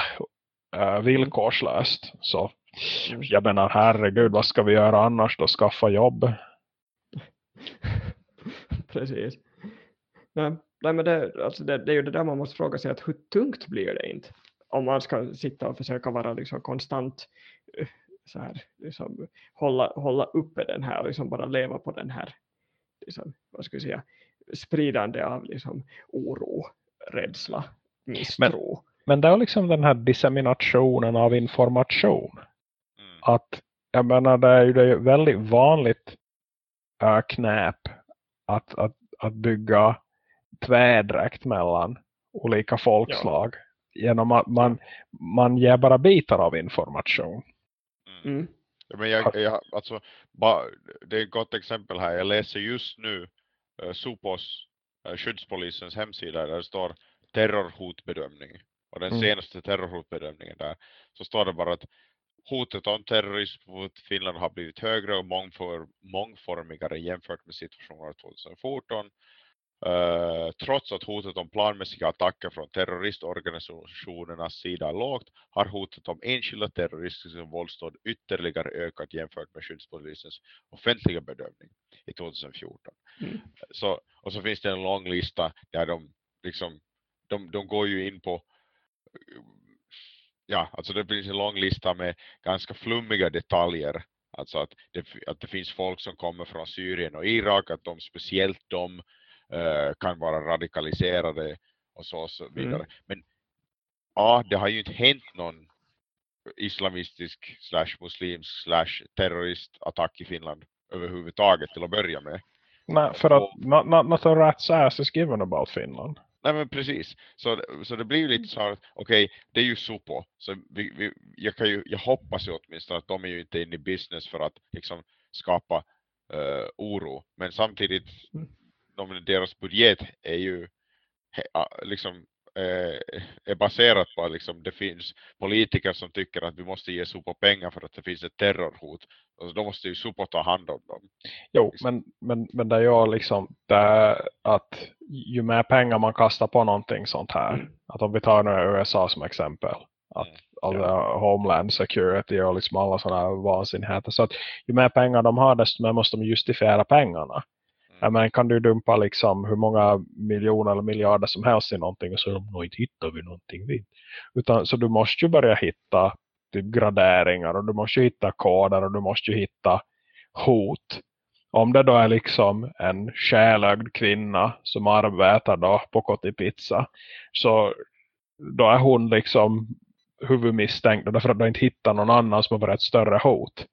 äh, villkorslöst så mm. jag menar herregud, vad ska vi göra annars då? Skaffa jobb. [laughs] Precis. Nej, nej men det, alltså det, det, är ju det där man måste fråga sig att hur tungt blir det inte om man ska sitta och försöka vara liksom konstant eh, så här, liksom, hålla, hålla uppe den här liksom bara leva på den här liksom, vad ska jag säga, spridande av liksom, oro, rädsla, misstro. Men, men det är liksom den här disseminationen av information. Mm. Att jag menar det är ju det är väldigt vanligt äh, knäp att, att, att bygga tvärdräkt mellan olika folkslag. Ja. Genom att man, man ger bara bitar av information. Mm. mm. Ja, men jag, jag, alltså, ba, det är ett gott exempel här. Jag läser just nu uh, Supos, uh, skyddspolisens hemsida där det står terrorhotbedömning. och den Mm. senaste terrorhotbedömningen där så står det bara att hotet om terrorism mot Finland har blivit högre och mångfor, mångformigare jämfört med situationen 2014 Trots att hotet om planmässiga attacker från terroristorganisationernas sida är lågt har hotet om enskilda terroristiska våldsdåd ytterligare ökat jämfört med skyddspolisens offentliga bedömning i 2014. Mm. Så, och så finns det en lång lista där de liksom, de, de går ju in på ja, alltså det finns en lång lista med ganska flummiga detaljer. Alltså att det, att det finns folk som kommer från Syrien och Irak, att de speciellt de kan vara radikaliserade och så, och så vidare. Mm. Men ja, det har ju inte hänt någon islamistisk slash muslimsk slash terroristattack i Finland överhuvudtaget till att börja med. Nej, för att Och- not, not, not a rat's ass is given about Finland. Nej men precis. Så, så det blir ju lite så här, att, okej, det är ju Supo. Så vi, vi, jag, kan ju, jag hoppas ju åtminstone att de är ju inte inne i business för att liksom skapa eh, oro. Men samtidigt, Mm. De, deras budget är ju liksom eh, är baserat på att liksom, det finns politiker som tycker att vi måste ge Supo pengar för att det finns ett terrorhot. Och då måste ju Supo ta hand om dem. Jo, Liksom. men, men, men det är ju liksom det är att ju mer pengar man kastar på någonting sånt här. Mm. Att om vi tar nu USA som exempel. Att Mm, alla Homeland Security och liksom alla sådana vansinnigheter. Så att ju mer pengar de har desto mer måste de justifiera pengarna. Men kan du dumpa liksom hur många miljoner eller miljarder som helst i någonting och så nog inte hittar vi någonting vid. Utan så du måste ju börja hitta typ graderingar och du måste ju hitta koder och du måste ju hitta hot. Om det då är liksom en själögd kvinna som arbetar då på Kotipizza så då är hon liksom huvudmisstänkt och därför att du inte hittar någon annan som har varit ett större hot.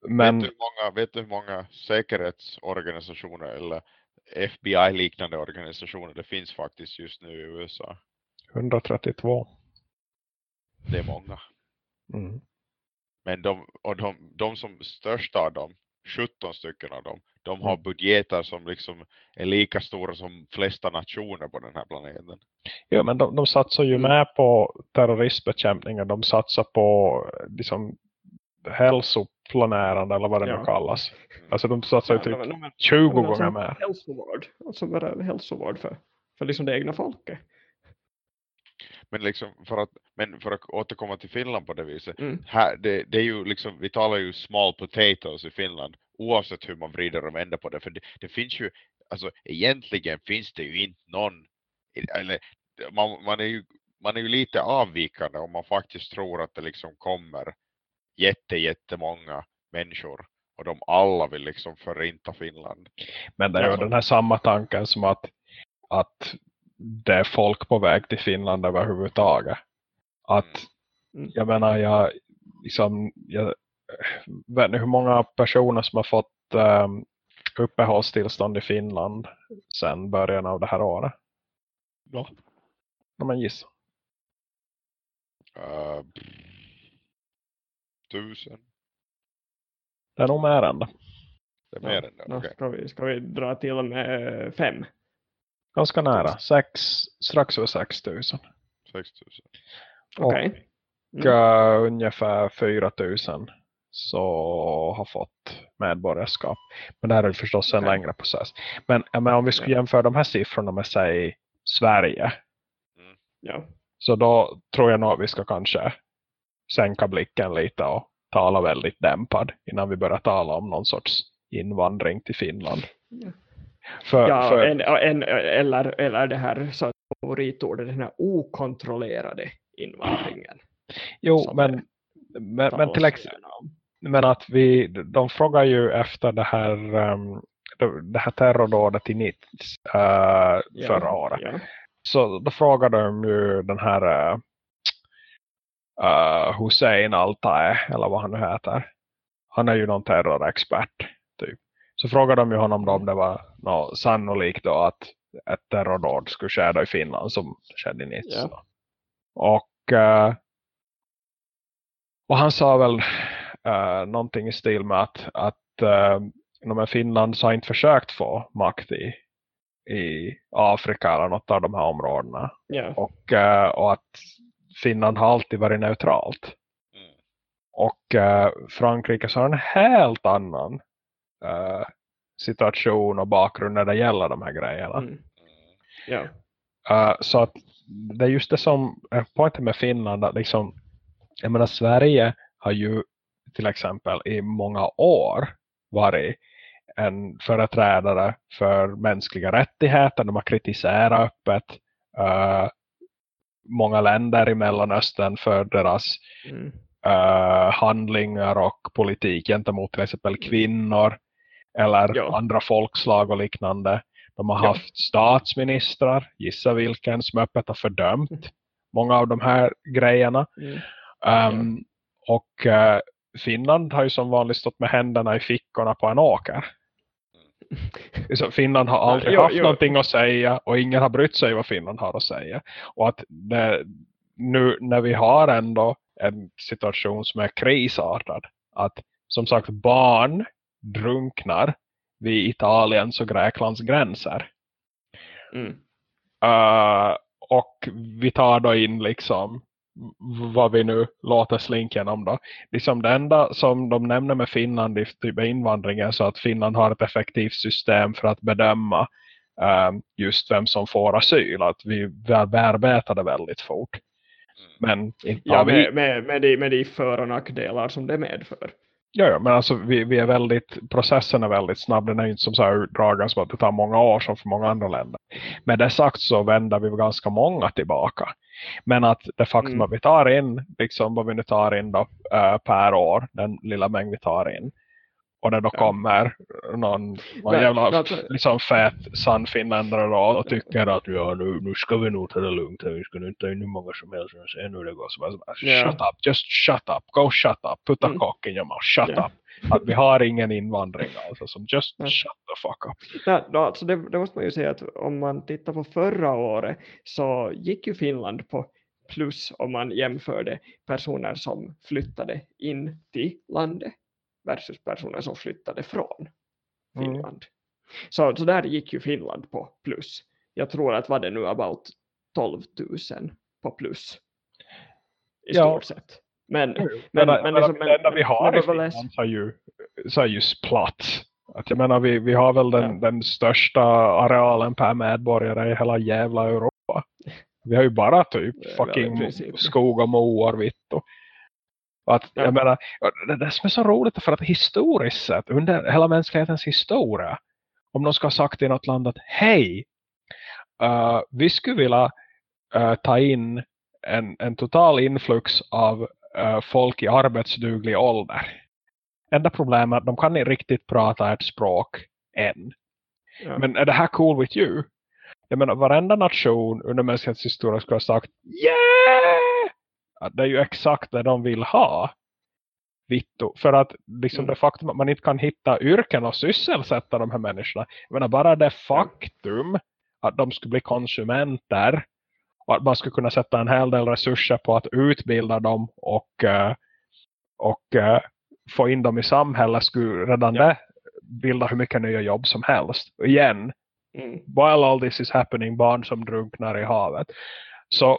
Men Vet, du många, vet du hur många säkerhetsorganisationer eller FBI-liknande organisationer det finns faktiskt just nu i USA? 132. Det är många. Mm. Men de, och de, de som största av dem, 17 stycken av dem, de har Mm. budgetar som liksom är lika stora som flesta nationer på den här planeten. Ja, men de, de satsar ju Mm. med på terroristbekämpningen. De satsar på liksom hälsoplanerande eller vad det Ja. nu kallas. Alltså de satsar ju Ja, typ de- 20 men alltså, gånger mer. Hälsovård. Alltså bara hälsovård för, för liksom det egna folket. Men, liksom för att, men för att återkomma till Finland på det viset. Mm. Här, det, det är ju liksom, vi talar ju small potatoes i Finland. Oavsett hur man vrider och vänder på det. För det, det finns ju, alltså egentligen finns det ju inte någon, eller man, man, är ju, man är ju lite avvikande om man faktiskt tror att det liksom kommer jätte, jättemånga människor. Och de alla vill liksom förinta Finland. Men det är ju Alltså- den här samma tanken som att, att det är folk på väg till Finland överhuvudtaget. Att Mm. jag menar, jag, liksom, jag vet inte hur många personer som har fått um, uppehållstillstånd i Finland sedan början av det här året. Ja. Ja, men gissa. Uh, tusen. Det är nog mer än det. Det är mer än det. Okej. ska, vi, ska vi dra till med eh, fem? Ganska nära. Sex, strax över 6 000. 6 000. Okej. Och uh, ungefär 4 000 så har fått medborgarskap. Men det här är förstås en Okej. längre process. Men, men om vi skulle jämföra de här siffrorna med säg Sverige. Ja. Så då tror jag nog att vi ska kanske sänka blicken lite och tala väldigt dämpad innan vi börjar tala om någon sorts invandring till Finland. Ja. För, Ja, för, en, en, eller, eller det här så att favoritordet, den här okontrollerade invandringen. jo, men, men, men till exempel men att vi, de frågar ju efter det här, um, det, här terrordådet i Nitz uh, Ja, förra året. Ja. Så då frågade de ju den här uh, uh, Hussein Altae, eller vad han nu heter. Han är ju någon terrorexpert. Typ. Så frågade de ju honom då om det var nå, sannolikt då att ett terrordåd skulle ske då i Finland som skedde i Nitz. Ja. Och, uh, och han sa väl uh, någonting i stil med att, att uh, Finland så har inte försökt få makt i, i Afrika eller något av de här områdena. Ja. Och, och att Finland har alltid varit neutralt. Mm. Och eh, Frankrike så har en helt annan eh, situation och bakgrund när det gäller de här grejerna. Mm. Ja. Uh, så att det är just det som är poängen med Finland att liksom, jag menar Sverige har ju till exempel i många år varit en företrädare för mänskliga rättigheter. De har kritiserat öppet uh, många länder i Mellanöstern för deras Mm. uh, handlingar och politik gentemot till exempel kvinnor eller Ja. andra folkslag och liknande. De har Ja. haft statsministrar, gissa vilken, som öppet har fördömt många av de här grejerna. Mm. Um, Och eh, Finland har ju som vanligt stått med händerna i fickorna på en åker. Så Finland har aldrig jo, haft jo. någonting att säga och ingen har brytt sig vad Finland har att säga. Och att det, nu när vi har ändå en situation som är krisartad. Att som sagt barn drunknar vid Italiens och Greklands gränser. Mm. Uh, och vi tar då in liksom vad vi nu låter slinken om då. Liksom det enda som de nämner med Finland i typ invandring är så att Finland har ett effektivt system för att bedöma um, just vem som får asyl. Att vi bearbetar det väldigt fort. Men inte Ja, vi... med, med, med, de, med de för- och nackdelar som det medför. Ja, ja, men alltså vi, vi är väldigt, processen är väldigt snabb. Den är inte som så här utdragen som att det tar många år som för många andra länder. Med det sagt så vänder vi ganska många tillbaka. Men att det faktum Mm. att vi tar in, liksom vad vi nu tar in då, eh, per år, den lilla mängd vi tar in. Och det då Ja. kommer någon, någon Men- jävla alltså- liksom fet sannfinländare då och tycker att ja, nu, nu ska vi nog ta det lugnt. här. Vi ska nu inte ta in hur många som helst. och Se nu det går som helst. Ja. Shut up, just shut up. Go shut up. Putta Mm. kock in your mouth. Shut Ja. up. Att vi har ingen invandring alltså. Som just Ja. shut the fuck up. Nej, då, alltså det, det måste man ju säga att om man tittar på förra året så gick ju Finland på plus om man jämförde personer som flyttade in till landet versus personer som flyttade från Mm. Finland. Så, så där gick ju Finland på plus. Jag tror att var det nu about 12 000 på plus. I Ja. stort sett. Men, Men, men, men, men, men, liksom, det enda vi har men i vad läs- Finland så är ju, så är ju platt. Att jag menar, vi, vi har väl den, Ja. den största arealen per medborgare i hela jävla Europa. Vi har ju bara typ fucking skog och moar vittu. Och Att, Ja. jag menar, det, det som är så roligt för att historiskt sett under hela mänsklighetens historia om de ska ha sagt i något land att hej, eh, vi skulle vilja eh, ta in en, en total influx av eh, folk i arbetsduglig ålder. Enda problemet är att de kan inte riktigt prata ett språk än. ja. Men är det här cool with you? Jag menar, varenda nation under mänsklighetens historia skulle ha sagt yeah! Det är ju exakt det de vill ha. Vittu. För att liksom Mm. det faktum att man inte kan hitta yrken och sysselsätta de här människorna. Jag menar, bara det faktum att de skulle bli konsumenter och att man skulle kunna sätta en hel del resurser på att utbilda dem och, eh, och eh, få in dem i samhället skulle redan Ja. det bilda hur mycket nya jobb som helst. Och igen, Mm. while all this is happening, barn som drunknar i havet. Så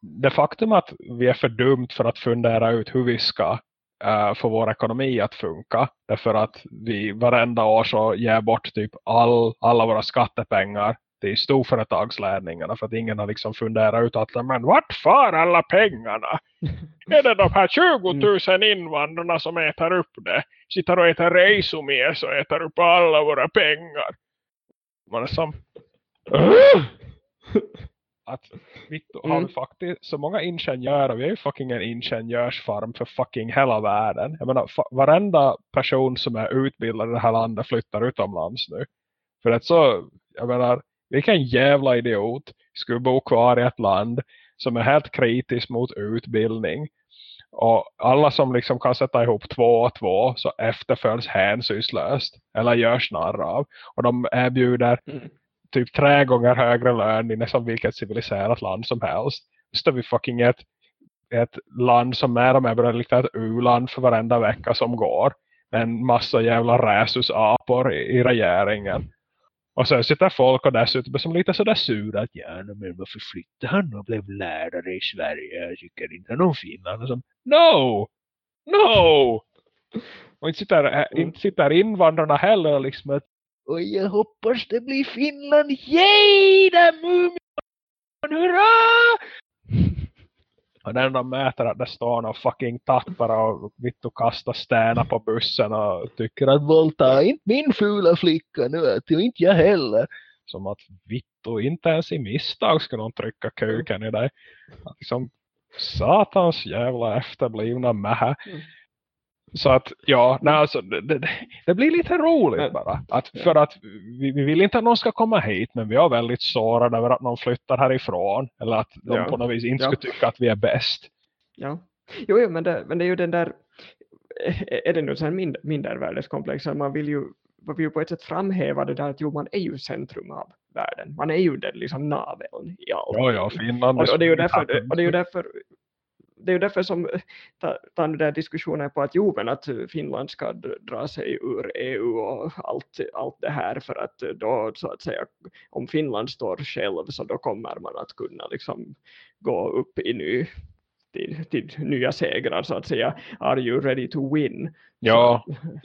det faktum att vi är för dumt för att fundera ut hur vi ska eh, få vår ekonomi att funka. Därför att vi varenda år så ger bort typ all, alla våra skattepengar till storföretagsledningarna för att ingen har liksom funderat ut att men vart far alla pengarna? [laughs] Är det de här 20 000 invandrarna som äter upp det? Sitter och äter rejsumies och äter upp alla våra pengar. Man är som [laughs] att vi har Mm. vi faktiskt så många ingenjörer. Vi är ju fucking en ingenjörsfarm för fucking hela världen. Jag menar, varenda person som är utbildad i det här landet flyttar utomlands nu. För att så, jag menar, vilken jävla idiot skulle bo kvar i ett land som är helt kritisk mot utbildning. Och alla som liksom kan sätta ihop två och två så efterföljs hänsynslöst. Eller görs narr av. Och de erbjuder Mm typ tre gånger högre lön i nästan vilket civiliserat land som helst. Så är vi fucking ett, ett land som mer och mer börjar likna ett u-land för varenda vecka som går. Med en massa jävla räsusapor i, i regeringen. Och sen sitter folk och dessutom som lite sådär sura att ja, men varför flyttade han och blev lärare i Sverige? Jag tycker inte någon Finland. Och som, no! No! Och inte sitter, eh, inte sitter invandrarna heller liksom att och jag hoppas det blir Finland. Yay! Där Mumion! Hurra! [laughs] Och när de mäter att det står någon fucking tappare och vitt och kastar stenar på bussen och tycker att våldta inte min fula flicka nu, att inte jag heller. Som att vitt och inte ens i misstag ska någon trycka kuken i dig. Liksom, satans jävla efterblivna mähä. Mm. Så att ja, nej, alltså, det, det, blir lite roligt bara. Att, för att vi, vi, vill inte att någon ska komma hit men vi är väldigt sårade över att någon flyttar härifrån. Eller att de ja. på något vis inte ja. skulle tycka att vi är bäst. Ja, jo, jo men, det, men det är ju den där är det nu så här mind, mindervärdeskomplex man vill ju man vill ju på ett sätt framhäva det där att jo, man är ju centrum av världen. Man är ju den liksom naveln i allt. Ja, ja, Finland. Och, och, det är ju därför, och det är ju därför det är ju därför som tar ta den där diskussionen på att jo men att Finland ska dra sig ur EU och allt, allt det här för att då så att säga om Finland står själv så då kommer man att kunna liksom gå upp i ny till, till nya segrar så att säga. Are you ready to win? Ja,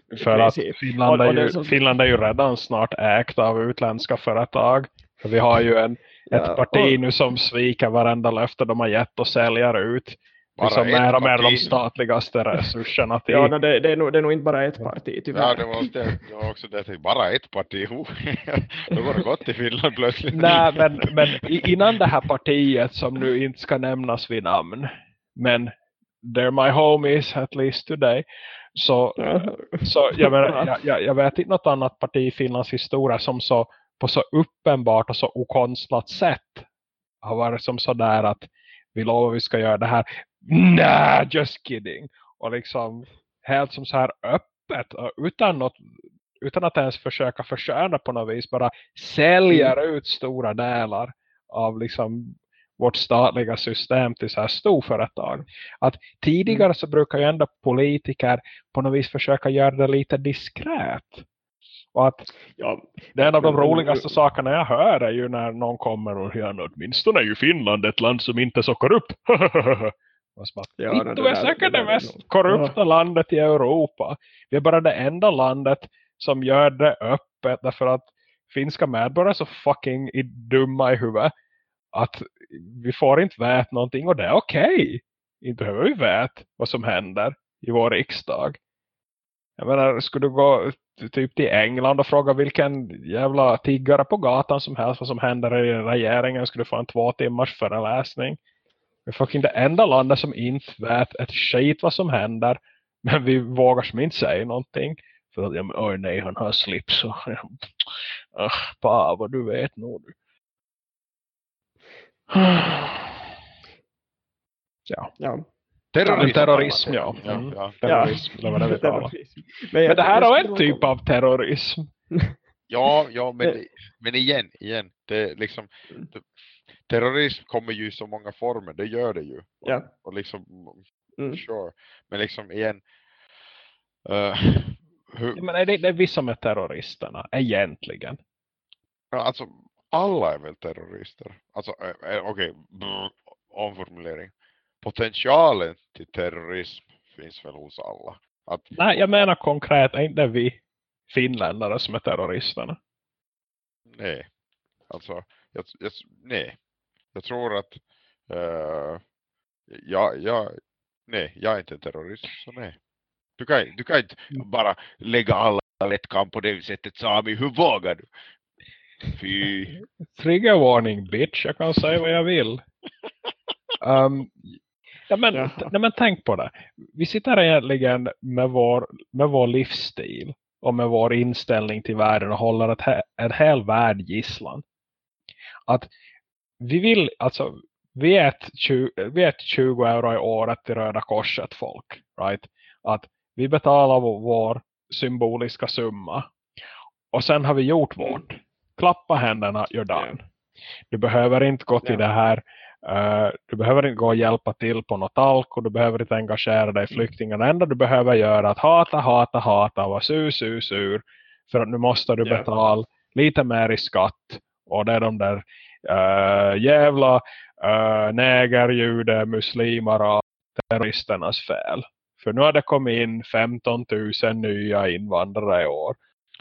så, för [laughs] att Finland är, ju, som... Finland är ju redan snart ägt av utländska företag. För vi har ju en, ett ja, parti och... nu som sviker varenda löfte de har gett och säljer ut bara liksom mer och mer de statligaste resurserna [laughs] till. Ja, no, det, det, är nog, det är nog inte bara ett parti tyvärr. Ja, det var, det, det var också det. Bara ett parti. [laughs] Då går det gott i Finland plötsligt. Nej, men, men innan det här partiet som nu inte ska nämnas vid namn. Men they're my homies at least today. Så, så jag, menar, jag, jag, vet inte något annat parti i Finlands historia som så på så uppenbart och så okonstlat sätt har varit som sådär att vi lovar att vi ska göra det här nah, just kidding. Och liksom helt som så här öppet utan, något, utan att ens försöka försköna på något vis bara säljer mm. ut stora delar av liksom vårt statliga system till så här storföretag. Att tidigare mm. så brukar ju ändå politiker på något vis försöka göra det lite diskret. Och att ja, det är en av de roligaste sakerna jag hör är ju när någon kommer och gör åtminstone är ju Finland ett land som inte korrupt. [laughs] Bara, ja, det, det är säkert det, det mest korrupta ja. landet i Europa. Vi är bara det enda landet som gör det öppet därför att finska medborgare är så fucking dumma i huvudet att vi får inte veta någonting och det är okej. Okay. Inte behöver vi veta vad som händer i vår riksdag. Jag menar, skulle du gå typ till England och fråga vilken jävla tiggare på gatan som helst vad som händer i regeringen skulle få en två timmars föreläsning. Vi är fucking det enda landet som inte vet ett skit vad som händer. Men vi vågar som inte säga någonting. För att, ja men oj nej, han har slips. Och, ja, pa, vad du vet nog. Ja. ja. Terrorism, terrorism ja. Mm. ja. Terrorism, ja. Det terrorism. Men, men det här är en typ av terrorism. ja, ja men, men igen, igen det liksom, det, terrorism kommer ju i så många former, det gör det ju. Ja. Och, och liksom, mm. sure. Men liksom igen, uh, hur... men är det, det är vissa med terroristerna, egentligen? Alltså, alla är väl terrorister. Alltså, äh, okej, okay. omformulering. Potentialen till terrorism finns väl hos alla. Att... Nej, jag menar konkret, är inte vi finländare som är terroristerna? Nej, alltså, jag, jag, nej jag tror att uh, ja, ja, nej, jag är inte en terrorist, så nej. Du kan, du kan inte mm. bara lägga alla lättkamp på det sättet, Sami. Hur vågar du? Fy. Triggervarning, bitch. Jag kan säga vad jag vill. [laughs] Um, ja, men, nej, men tänk på det. Vi sitter egentligen med vår, med vår livsstil och med vår inställning till världen och håller ett, en hel värld gisslan. Att vi vill, alltså vi är, ett 20, vi är ett 20 euro i året till Röda Korset folk. Right? Att vi betalar vår symboliska summa. Och sen har vi gjort vårt. Klappa händerna, you're done. Du behöver inte gå till ja. det här. Uh, du behöver inte gå och hjälpa till på något alko. Du behöver inte engagera dig i flyktingarna. Det enda du behöver göra är att hata, hata, hata och vara sur, sur, sur. För att nu måste du betala lite mer i skatt. Och det är de där uh, jävla uh, näger, jude, muslimer och terroristernas fel. För nu har det kommit in 15 000 nya invandrare i år.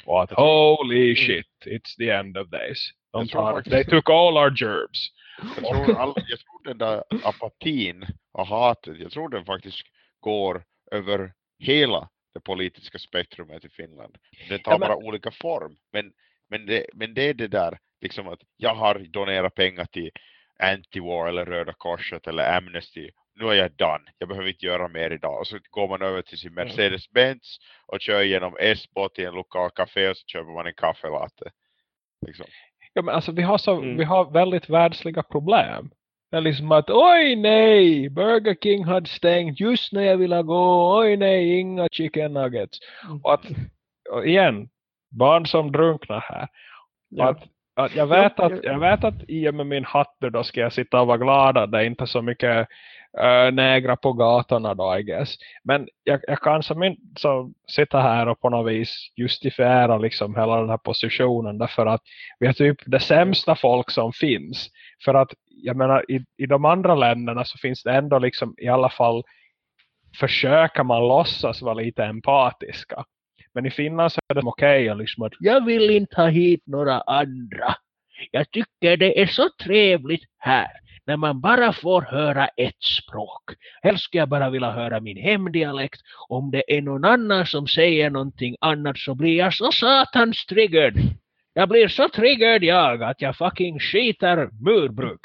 Och att holy mm. shit, it's the end of days. De tar, faktiskt... They took all our gerbs. Jag tror, [laughs] all, jag tror den där apatin och hatet, jag tror den faktiskt går över hela det politiska spektrumet i Finland. Det tar ja, men... bara olika form. Men, men, det, men det är det där liksom att jag har donerat pengar till Anti-War eller Röda Korset eller Amnesty. Nu är jag done. Jag behöver inte göra mer idag. Och så går man över till sin Mercedes-Benz och kör genom Esbo till en lokal café och så köper man en kaffelatte. Liksom. Ja, men alltså vi har, så, mm. vi har väldigt världsliga problem. Det är liksom att oj nej, Burger King hade stängt just när jag ville gå. Oj nej, inga chicken nuggets. Och att, och igen, barn som drunknar här. Ja. Att, att jag, vet att, jag vet att i och med min hatt då ska jag sitta och vara glad att det är inte så mycket Äh, uh, nägra på gatorna då I guess. Men jag, jag kan som inte så sitta här och på något vis justifiera liksom hela den här positionen därför att vi är typ det sämsta folk som finns. För att jag menar i, i de andra länderna så finns det ändå liksom i alla fall försöker man låtsas vara lite empatiska. Men i Finland så är det okej okay, liksom att jag vill inte ha hit några andra. Jag tycker det är så trevligt här när man bara får höra ett språk. Helst skulle jag bara vilja höra min hemdialekt. Om det är någon annan som säger någonting annat så blir jag så satans triggered. Jag blir så triggered jag att jag fucking skiter murbruk.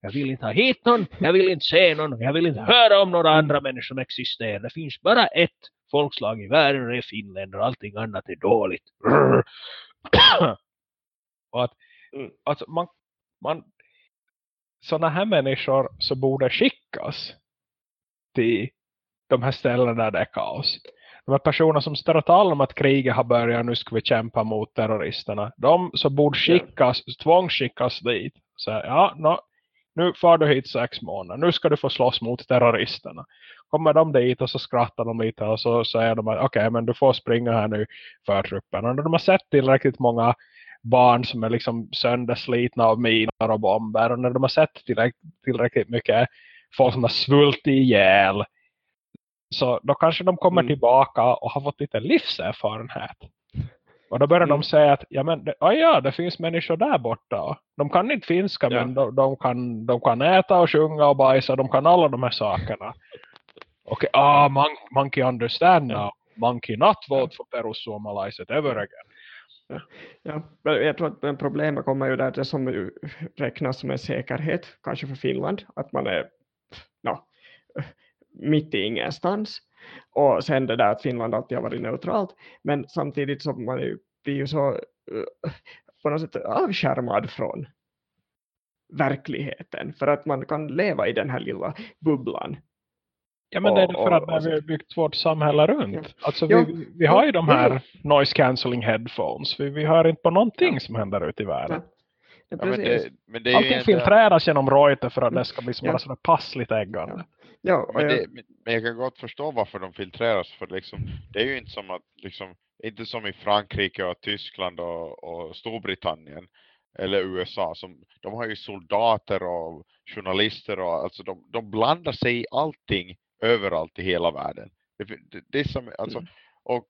Jag vill inte ha hit någon, jag vill inte se någon, jag vill inte höra om några andra människor som existerar. Det finns bara ett folkslag i världen och det är finländare och allting annat är dåligt. [coughs] och att, alltså man, man, sådana här människor så borde skickas till de här ställena där det är kaos. De här personerna som står och talar om att kriget har börjat nu ska vi kämpa mot terroristerna. De så borde skickas, tvångsskickas dit. Så ja, no, nu får du hit sex månader. Nu ska du få slåss mot terroristerna. Kommer de dit och så skrattar de lite och så säger de att okej okay, men du får springa här nu för truppen. Och de har sett tillräckligt många barn som är liksom sönderslitna av minor och bomber. Och när de har sett tillräckligt, tillräckligt mycket folk som har svultit ihjäl så då kanske de kommer mm. tillbaka och har fått lite livserfarenhet. Och då börjar mm. de säga att ja, men, oh ja, det finns människor där borta. De kan inte finska ja. men de, de, kan, de kan äta och sjunga och bajsa. De kan alla de här sakerna. Okej, okay, ah, mon monkey understand now. Monkey not vote for perussuomalaiset ever again. Ja, jag tror att problemet kommer ju där det som räknas som en säkerhet, kanske för Finland, att man är no, mitt i ingenstans. Och sen det där att Finland alltid har varit neutralt, men samtidigt så man är, blir ju så eh, på något sätt avskärmad från verkligheten, för att man kan leva i den här lilla bubblan Ja men och, det är för att och, vi har byggt vårt samhälle runt. Alltså vi, ja. vi har ju de här ja. noise cancelling headphones. Vi, vi hör inte på någonting som händer ute i världen. Ja, men det, men det Allting filtreras genom Reuter för att det ska bli som ja. sådär passligt äggande. Ja, men, det, men jag kan gott förstå varför de filtreras. För liksom, det är ju inte som att liksom, inte som i Frankrike och Tyskland och, och Storbritannien eller USA. Som, de har ju soldater och journalister och alltså de, de blandar sig i allting överallt i hela världen. Det, det, det är som, alltså, mm. och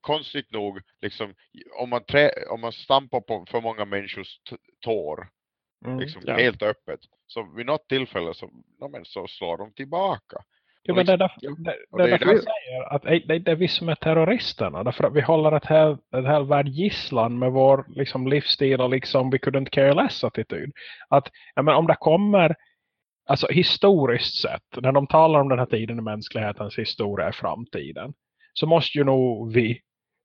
konstigt nog, liksom, om, man trä, om man stampar på för många människors tår, mm, liksom, ja. helt öppet, så vid något tillfälle så, no, men, så slår de tillbaka. Ja, men det är därför, det, det, det är därför jag säger att det, det är vi som är terroristerna. Därför att vi håller ett hel, ett hel värld gisslan med vår liksom, livsstil och liksom we couldn't care less attityd. Att ja, men om det kommer alltså historiskt sett, när de talar om den här tiden i mänsklighetens historia i framtiden, så måste ju nog vi,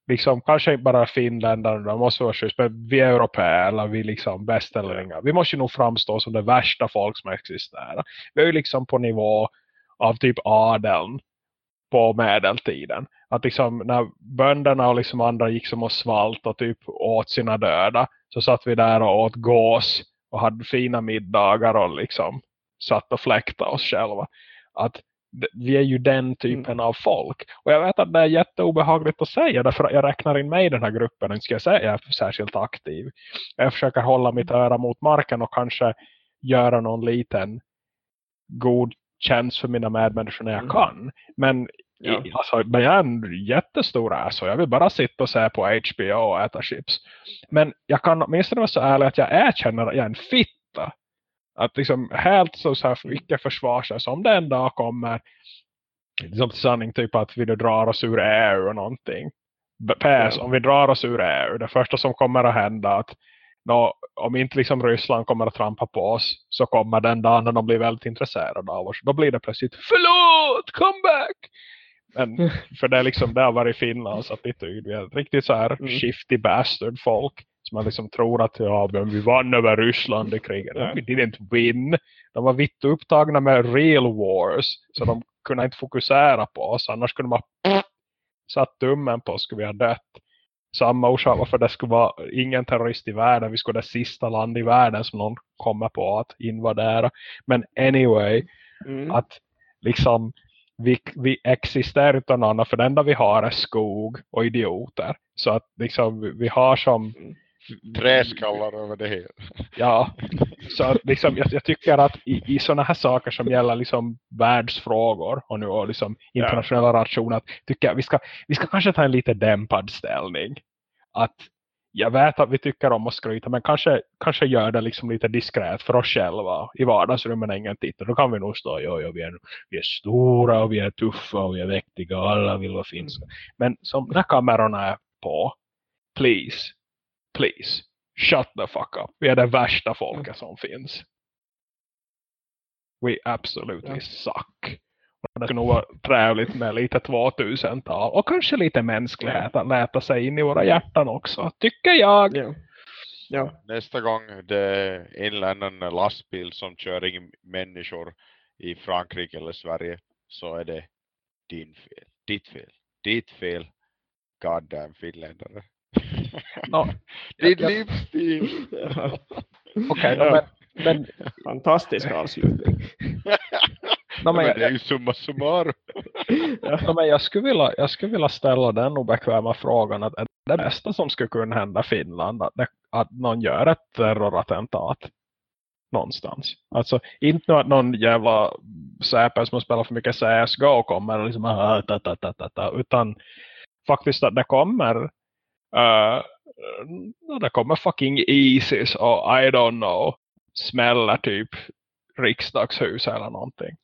liksom kanske inte bara finländare, de måste vara just, men vi europeer eller vi liksom västerlänningar. Vi måste ju nog framstå som det värsta folk som existerar. Vi är ju liksom på nivå av typ adeln på medeltiden. Att liksom när bönderna och liksom andra gick som och svalt och typ åt sina döda så satt vi där och åt gås och hade fina middagar och liksom satt och fläkta oss själva. Att vi är ju den typen mm. av folk. Och jag vet att det är jätteobehagligt att säga därför att jag räknar in mig i den här gruppen. Och ska jag säga att jag är särskilt aktiv. Jag försöker hålla mitt öra mot marken och kanske göra någon liten god tjänst för mina medmänniskor när jag mm. kan. Men, ja. alltså, men jag är en jättestor ass och jag vill bara sitta och se på HBO och äta chips. Men jag kan åtminstone vara så ärlig att jag erkänner att jag är en fitta. Att liksom helt så, så här icke försvara sig. Om det en dag kommer liksom sanning typ att vi drar oss ur EU och någonting. PS, om vi drar oss ur EU, det första som kommer att hända att no, om inte liksom Ryssland kommer att trampa på oss så kommer den dagen när de blir väldigt intresserade av oss. Då blir det plötsligt, förlåt, come back! Men [laughs] för det är liksom, det har varit Finlands attityd. Vi är riktigt så här mm. shifty bastard folk man liksom tror att ja, men vi vann över Ryssland i kriget. Yeah. We didn't win. De var vitt upptagna med real wars. Så de kunde inte fokusera på oss. Annars kunde man satt tummen på oss skulle vi ha dött samma orsak varför det skulle vara ingen terrorist i världen. Vi skulle vara det sista land i världen som någon kommer på att invadera. Men anyway, mm. att liksom vi, vi existerar utan annat för det enda vi har är skog och idioter. Så att liksom vi har som träskallar över det hela. Ja, så liksom, jag, jag, tycker att i, i sådana här saker som gäller liksom världsfrågor och nu och liksom internationella ja. relationer tycker jag vi ska, vi ska kanske ta en lite dämpad ställning. Att jag vet att vi tycker om att skryta men kanske, kanske gör det liksom lite diskret för oss själva i vardagsrummen ingen tittar. Då kan vi nog stå, jo, jo, vi, är, vi är stora och vi är tuffa och vi är mäktiga och alla vill vara finska. Men som när kamerorna är på, please, please, shut the fuck up. Vi är det värsta folket mm. som finns. We absolutely ja. suck. Och det skulle nog vara trevligt med lite 2000-tal. Och kanske lite mänsklighet att läta sig in i våra hjärtan också. Tycker jag. Ja. Ja. Nästa gång det inländande lastbil som kör in människor i Frankrike eller Sverige så är det din fel. Ditt fel. Ditt fel. Goddamn finländare. No, Din livsstil. Okej, okay, ja. men, men... Fantastisk avslutning. [laughs] no, men, det är ju summa summarum. no, men jag, skulle vilja, jag skulle vilja ställa den obekväma frågan att är det bästa som skulle kunna hända Finland att, att någon gör ett terrorattentat någonstans. Alltså inte att någon jävla säper som spelar för mycket CSGO kommer liksom, ah, ta, ta, ta, ta, ta, utan faktiskt att det kommer Uh, det kommer fucking Isis och I don't know smäller typ riksdagshus eller någonting.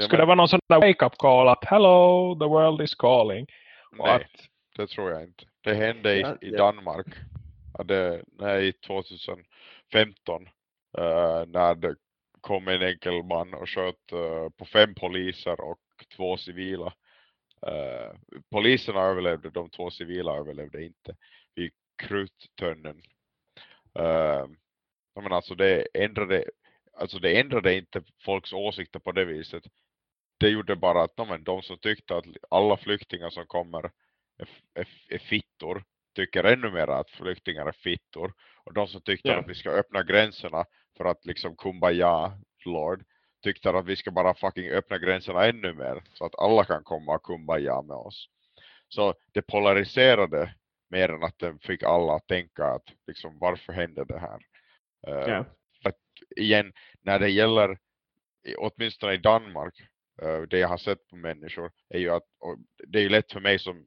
Skulle det vara någon sån där wake-up call att hello, the world is calling? Nej, att... det tror jag inte. Det hände i, ja, i Danmark. Ja. Det, nej, 2015 uh, när det kom en enkel man och sköt uh, på fem poliser och två civila. Uh, poliserna överlevde, de två civila överlevde inte vid kruttönnen. Uh, men alltså det ändrade alltså det ändrade inte folks åsikter på det viset. Det gjorde bara att men, de som tyckte att alla flyktingar som kommer är, är, är fittor tycker ännu mer att flyktingar är fittor. Och de som tyckte yeah. att vi ska öppna gränserna för att liksom kumbaya, Lord, tyckte att vi ska bara fucking öppna gränserna ännu mer så att alla kan komma och kumbaya med oss. Så det polariserade mer än att den fick alla att tänka att liksom, varför hände det här? Uh, yeah. för igen, när det gäller åtminstone i Danmark uh, det jag har sett på människor är ju att det är ju lätt för mig som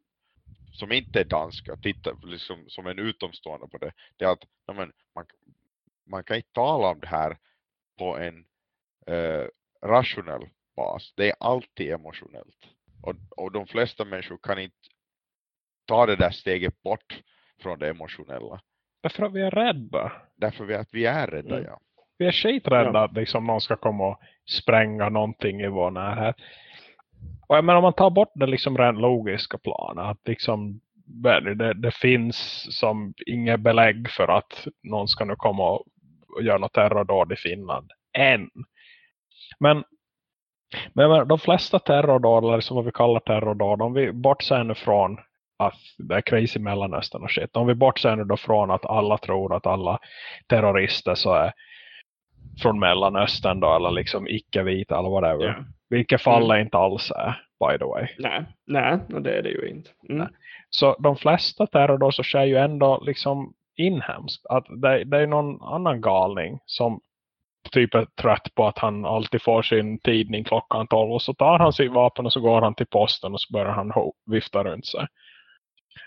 som inte är dansk att titta liksom, som en utomstående på det. Det är att men, man, man kan inte tala om det här på en eh, rationell bas. Det är alltid emotionellt. Och, och de flesta människor kan inte ta det där steget bort från det emotionella. Därför att vi är rädda. Därför att vi är rädda, mm. ja. Vi är skiträdda ja. att liksom någon ska komma och spränga någonting i vår närhet. Och jag menar, om man tar bort det liksom rent logiska planet. Att liksom det, det finns som inget belägg för att någon ska nu komma och göra något terrordåd i Finland. Än. Men, men de flesta terrordåd, eller som vad vi kallar terrordåd, om vi bortser nu från att det är kris i Mellanöstern och shit. Om vi bortser nu då från att alla tror att alla terrorister så är från Mellanöstern då, eller liksom icke-vita eller whatever. Yeah. Vilket fall mm. inte alls är, by the way. Nej, nej och det är det ju inte. Mm. Så de flesta terror så sker ju ändå liksom inhemskt. Att det, det är någon annan galning som typ är trött på att han alltid får sin tidning klockan 12 och så tar han sin vapen och så går han till posten och så börjar han vifta runt sig.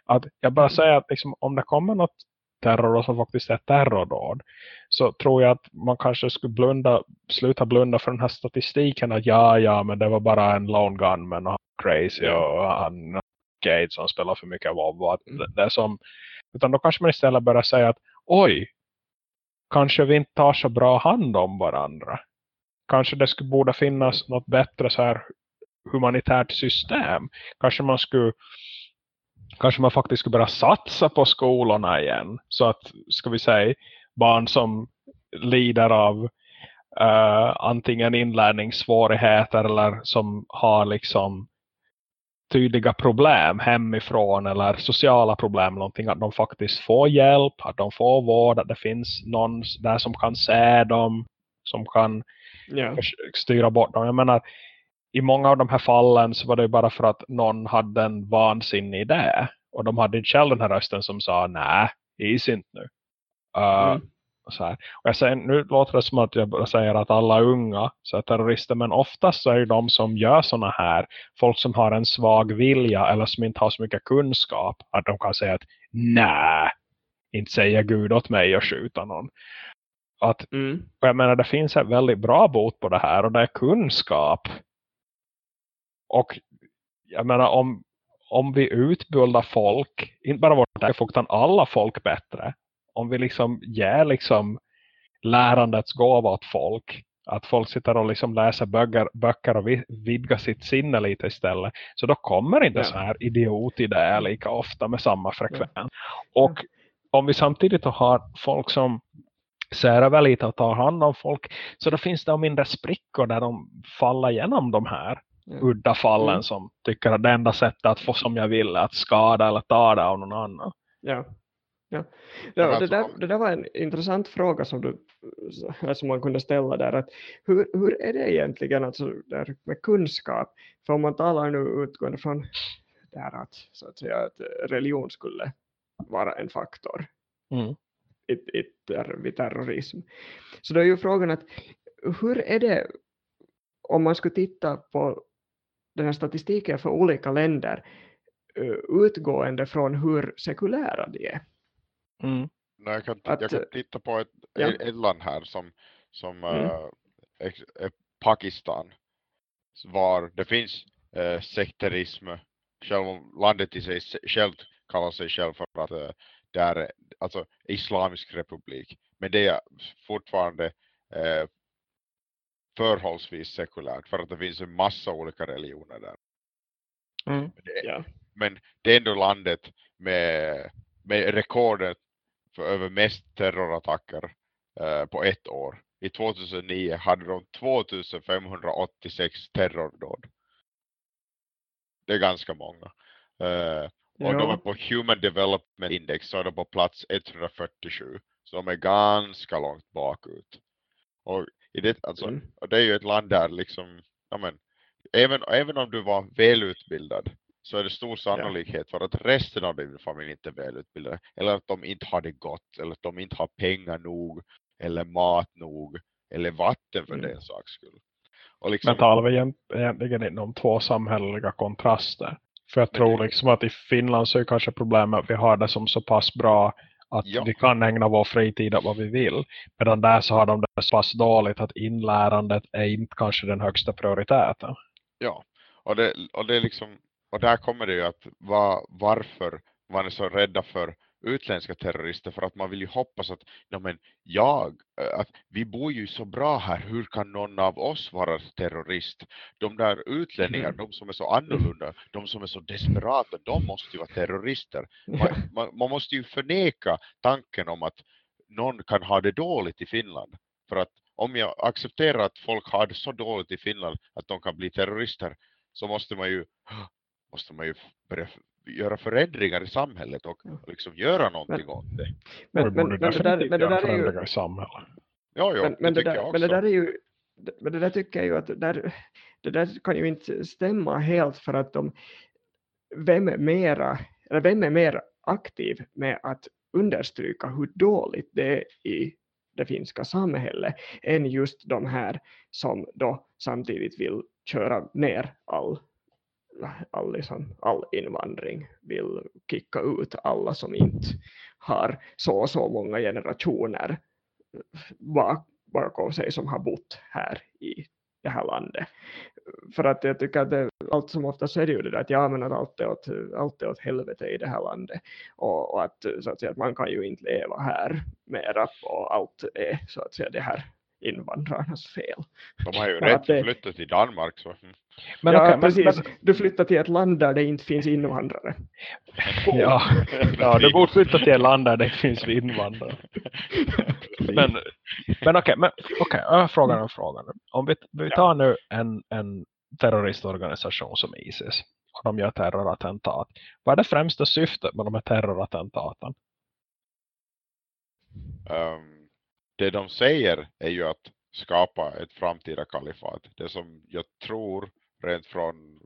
Att jag bara säger att liksom, om det kommer något terror som faktiskt är terrordåd så tror jag att man kanske skulle blunda, sluta blunda för den här statistiken att ja, ja, men det var bara en lone gunman och crazy och han Gates som spelar för mycket WoW. Mm. det är som, utan då kanske man istället börjar säga att oj, kanske vi inte tar så bra hand om varandra. Kanske det skulle borde finnas något bättre så här humanitärt system. Kanske man skulle kanske man faktiskt skulle börja satsa på skolorna igen. Så att, ska vi säga, barn som lider av uh, antingen inlärningssvårigheter eller som har liksom tydliga problem hemifrån eller sociala problem någonting att de faktiskt får hjälp, att de får vård, att det finns någon där som kan se dem, som kan yeah. styra bort dem. Jag menar, i många av de här fallen så var det bara för att någon hade en vansinnig idé. Och de hade inte själv den här rösten som sa, nej, is inte nu. Uh, mm. Så här. Och jag säger, nu låter det som att jag säger att alla unga så är terrorister. Men oftast så är de som gör såna här. Folk som har en svag vilja eller som inte har så mycket kunskap. Att de kan säga att nej, inte säga Gud åt mig och skjuta någon. Att, mm. och jag menar det finns en väldigt bra bot på det här och det är kunskap. Och jag menar om, om vi utbildar folk, inte bara vårt folk utan alla folk bättre. Om vi liksom ger liksom lärandets gåva åt folk. Att folk sitter och liksom läser böcker, böcker och vidgar sitt sinne lite istället. Så då kommer inte ja. så här idiotidéer lika ofta med samma frekvens. Ja. Och om vi samtidigt har folk som ser väl lite och tar hand om folk. Så då finns det mindre sprickor där de faller igenom de här mm. udda fallen mm. som tycker att det enda sättet att få som jag vill är att skada eller ta det av någon annan. Ja. Ja. ja det, där, det där var en intressant fråga som, du, som man kunde ställa där. Att hur, hur är det egentligen alltså där med kunskap? För om man talar nu utgående från där att, så att, säga, att religion skulle vara en faktor mm. i, i, vid terrorism. Så då är ju frågan att hur är det om man skulle titta på den här statistiken för olika länder uh, utgående från hur sekulära de är. Mm. Nej, jag, kan, att, jag kan titta på ett, ja. ett land här som, som mm. uh, är, är Pakistan var det finns uh, sekterism själv landet i sig själv kallar sig själv för att uh, det är alltså islamisk republik men det är fortfarande uh, förhållsvis sekulärt för att det finns en massa olika religioner där. Mm. Men, det, ja. men det är ändå landet med, med rekordet för över mest terrorattacker eh, på ett år. I 2009 hade de 2586 terrordåd. Det är ganska många. Eh, och ja. de är på Human Development Index så är de på plats 147. Så de är ganska långt bakut. Och i det, alltså, mm. och det är ju ett land där liksom, ja men, även, även om du var välutbildad så är det stor sannolikhet för att resten av din familj inte är välutbildade. Eller att de inte har det gott, eller att de inte har pengar nog, eller mat nog, eller vatten för mm. den saks skull. Och liksom, Men talar vi egentligen inte om två samhälleliga kontraster? För jag tror liksom att i Finland så är kanske problemet att vi har det som så pass bra att ja. vi kan ägna vår fritid åt vad vi vill. Medan där så har de det så pass dåligt att inlärandet är inte kanske den högsta prioriteten. Ja, och det, och det är liksom och där kommer det ju att var, varför man är så rädda för utländska terrorister för att man vill ju hoppas att ja, men jag, äh, att vi bor ju så bra här, hur kan någon av oss vara terrorist? De där utlänningar, mm. de som är så annorlunda, de som är så desperata, de måste ju vara terrorister. Man, man, man måste ju förneka tanken om att någon kan ha det dåligt i Finland. För att om jag accepterar att folk har det så dåligt i Finland att de kan bli terrorister så måste man ju måste man ju börja göra förändringar i samhället och liksom göra någonting men, åt det. Men, men, men, det, där, men det där är ju... i samhället. Ja, ja, men, men, det, där, men det där är ju men det där tycker jag ju att det där, det där kan ju inte stämma helt för att de, vem är mera, eller vem är mer aktiv med att understryka hur dåligt det är i det finska samhället än just de här som då samtidigt vill köra ner all, all, liksom, all invandring, vill kicka ut alla som inte har så och så många generationer bakom sig som har bott här i det här landet. För att jag tycker att det, allt som ofta så är det ju det där att ja men att allt är åt, allt är åt helvete i det här landet och, och att, så att, säga, att man kan ju inte leva här mera och allt är så att säga det här invandrarnas fel. De har ju [laughs] rätt att det... flytta till Danmark. Så. Mm. Men, ja, okay, precis. Men, Du flyttar till ett land där det inte finns invandrare. [laughs] ja, [laughs] ja du borde flytta till ett land där det inte finns invandrare. men men okej, okay, okay, jag har frågan om frågan. Om vi, vi tar nu en, en terroristorganisation som ISIS och de gör terrorattentat. Vad är det främsta syftet med de här terrorattentaten? Um, det de säger är ju att skapa ett framtida kalifat. Det som jag tror rent från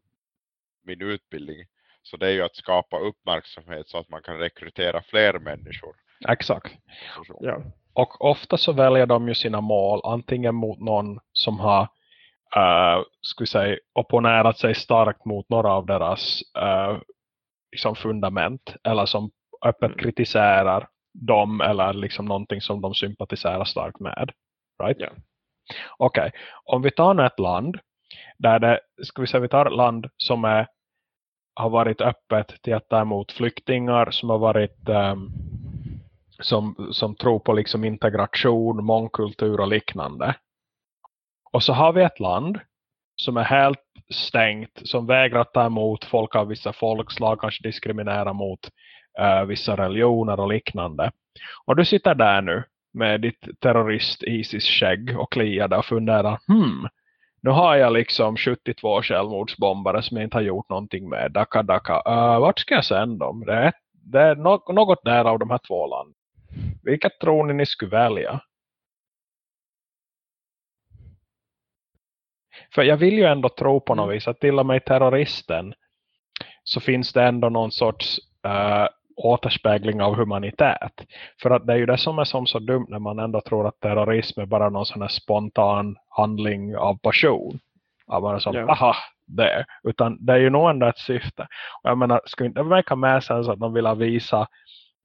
min utbildning så det är ju att skapa uppmärksamhet så att man kan rekrytera fler människor. Exakt. Ja. Och ofta så väljer de ju sina mål antingen mot någon som har uh, skulle säga, opponerat sig starkt mot några av deras uh, liksom fundament eller som öppet mm. kritiserar dem eller liksom någonting som de sympatiserar starkt med. Right? Yeah. Okej, okay. om vi tar ett land där det, ska vi säga vi tar ett land som är, har varit öppet till att ta emot flyktingar som har varit um, som, som tror på liksom integration, mångkultur och liknande. Och så har vi ett land som är helt stängt, som vägrar ta emot folk av vissa folkslag, kanske diskriminera mot uh, vissa religioner och liknande. Och du sitter där nu med ditt terrorist Isis skägg och kliar och funderar, hmm, nu har jag liksom 72 självmordsbombare som jag inte har gjort någonting med. Daka, daka. Uh, vart ska jag sända dem? Det är, det är något där av de här två landen. Vilket tror ni ni skulle välja? För jag vill ju ändå tro på något mm. vis att till och med terroristen så finns det ändå någon sorts uh, återspegling av humanitet. För att det är ju det som är som så dumt när man ändå tror att terrorism är bara någon sån här spontan handling av passion. Att man är som, ja. aha, det. Utan det är ju nog ändå ett syfte. Och jag menar, skulle inte verka med sen så att de vill visa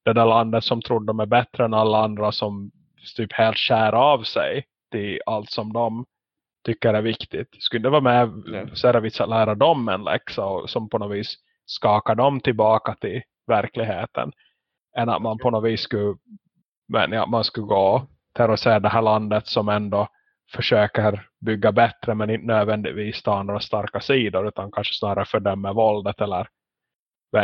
det där landet som tror de är bättre än alla andra som typ helt skär av sig till allt som de tycker är viktigt. Skulle det vara med service att lära dem en läxa och som på något vis skakar dem tillbaka till verkligheten än att man på något vis skulle men ja, man skulle gå terrorisera det här landet som ändå försöker bygga bättre men inte nödvändigtvis ta några starka sidor utan kanske snarare fördöma våldet eller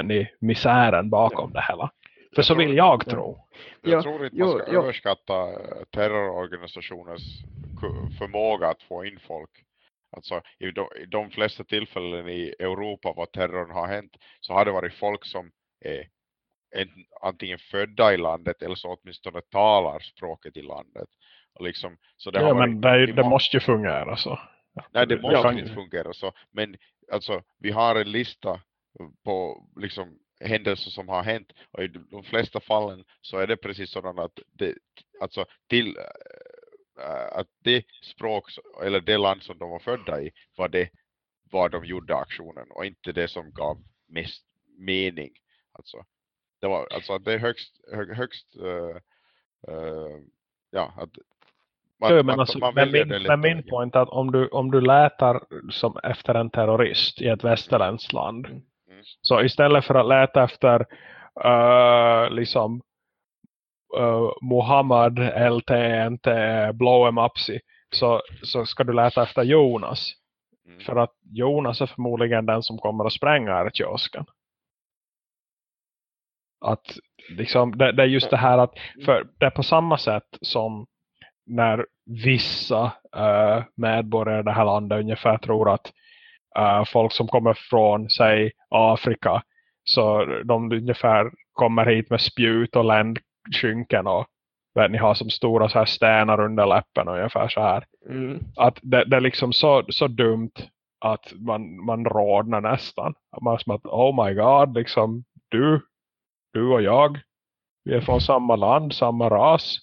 ni, misären bakom ja. det hela. För jag så vill jag tro. Jag ja, tror inte man ska jo, överskatta eh, terrororganisationers förmåga att få in folk. Alltså i de, i de flesta tillfällen i Europa var terrorn har hänt så har det varit folk som är antingen födda i landet eller så åtminstone talar språket i landet. Och liksom, så det ja, men det, det måste ju fungera så. Nej, det måste ja. inte fungera så. Men alltså, vi har en lista på liksom händelser som har hänt och i de flesta fallen så är det precis sådana att det, alltså till äh, att det språk eller det land som de var födda i var det var de gjorde aktionen och inte det som gav mest mening alltså det var alltså det är högst hö, högst uh, uh, ja att man, jo, men, alltså, man men, min, men min point är att om du, om du lätar som efter en terrorist i ett västerländskt land mm. Så istället för att leta efter uh, liksom uh, Muhammad LTNT Blow em Upsi så, så ska du leta efter Jonas. Mm. För att Jonas är förmodligen den som kommer att spränga kiosken. Att liksom, det, det, är just det här att för det är på samma sätt som när vissa uh, medborgare i det här landet ungefär tror att uh, folk som kommer från, säg Afrika. Så de ungefär kommer hit med spjut och ländskynken och vet ni har som stora så här stenar under läppen och ungefär så här. Mm. Att det, det är liksom så, så dumt att man, man rådnar nästan. Man som att, oh my god, liksom du, du och jag, vi är från samma land, samma ras.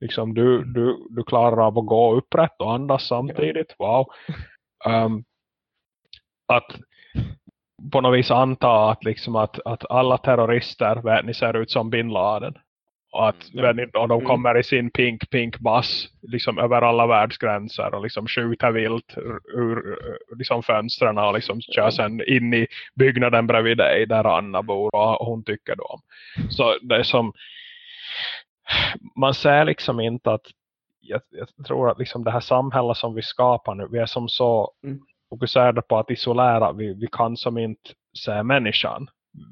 Liksom du, du, du klarar av att gå upprätt och andas samtidigt. Wow. Um, att på något vis anta att, liksom att, att alla terrorister vet ni ser ut som Bin Laden. Att, Mm. och de Mm. kommer i sin pink pink bass liksom över alla världsgränser och liksom skjuter vilt ur, ur liksom fönstren och liksom kör sen in i byggnaden bredvid dig där Anna bor och hon tycker då om. Så det är som man ser liksom inte att jag, jag tror att liksom det här samhället som vi skapar nu, vi är som så Mm. fokuserade på att isolera, vi, vi kan som inte se människan.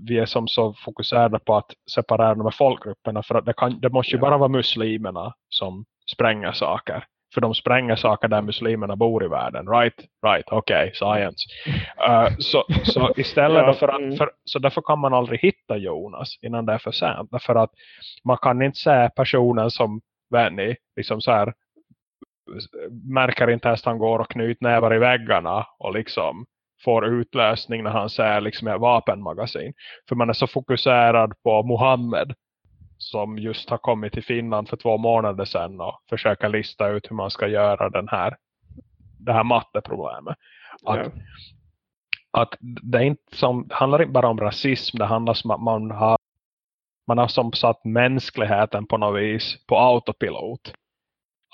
Vi är som så fokuserade på att separera de här folkgrupperna för att det, kan, det måste ju bara vara muslimerna som spränger saker. För de spränger saker där muslimerna bor i världen. Right? Right. Okej. science. Uh, [laughs] så, så istället Ja, för att, mm. för, så därför kan man aldrig hitta Jonas innan det är för sent. Därför att man kan inte se personen som vet ni, liksom så här märker inte ens att han går och knyter nävar i väggarna och liksom får utlösning när han ser liksom ett vapenmagasin. För man är så fokuserad på Mohammed som just har kommit till Finland för två månader sedan och försöker lista ut hur man ska göra den här det här matteproblemet. Att, Ja. att det, är inte som, det handlar inte bara om rasism, det handlar om att man har man har som satt mänskligheten på något vis på autopilot.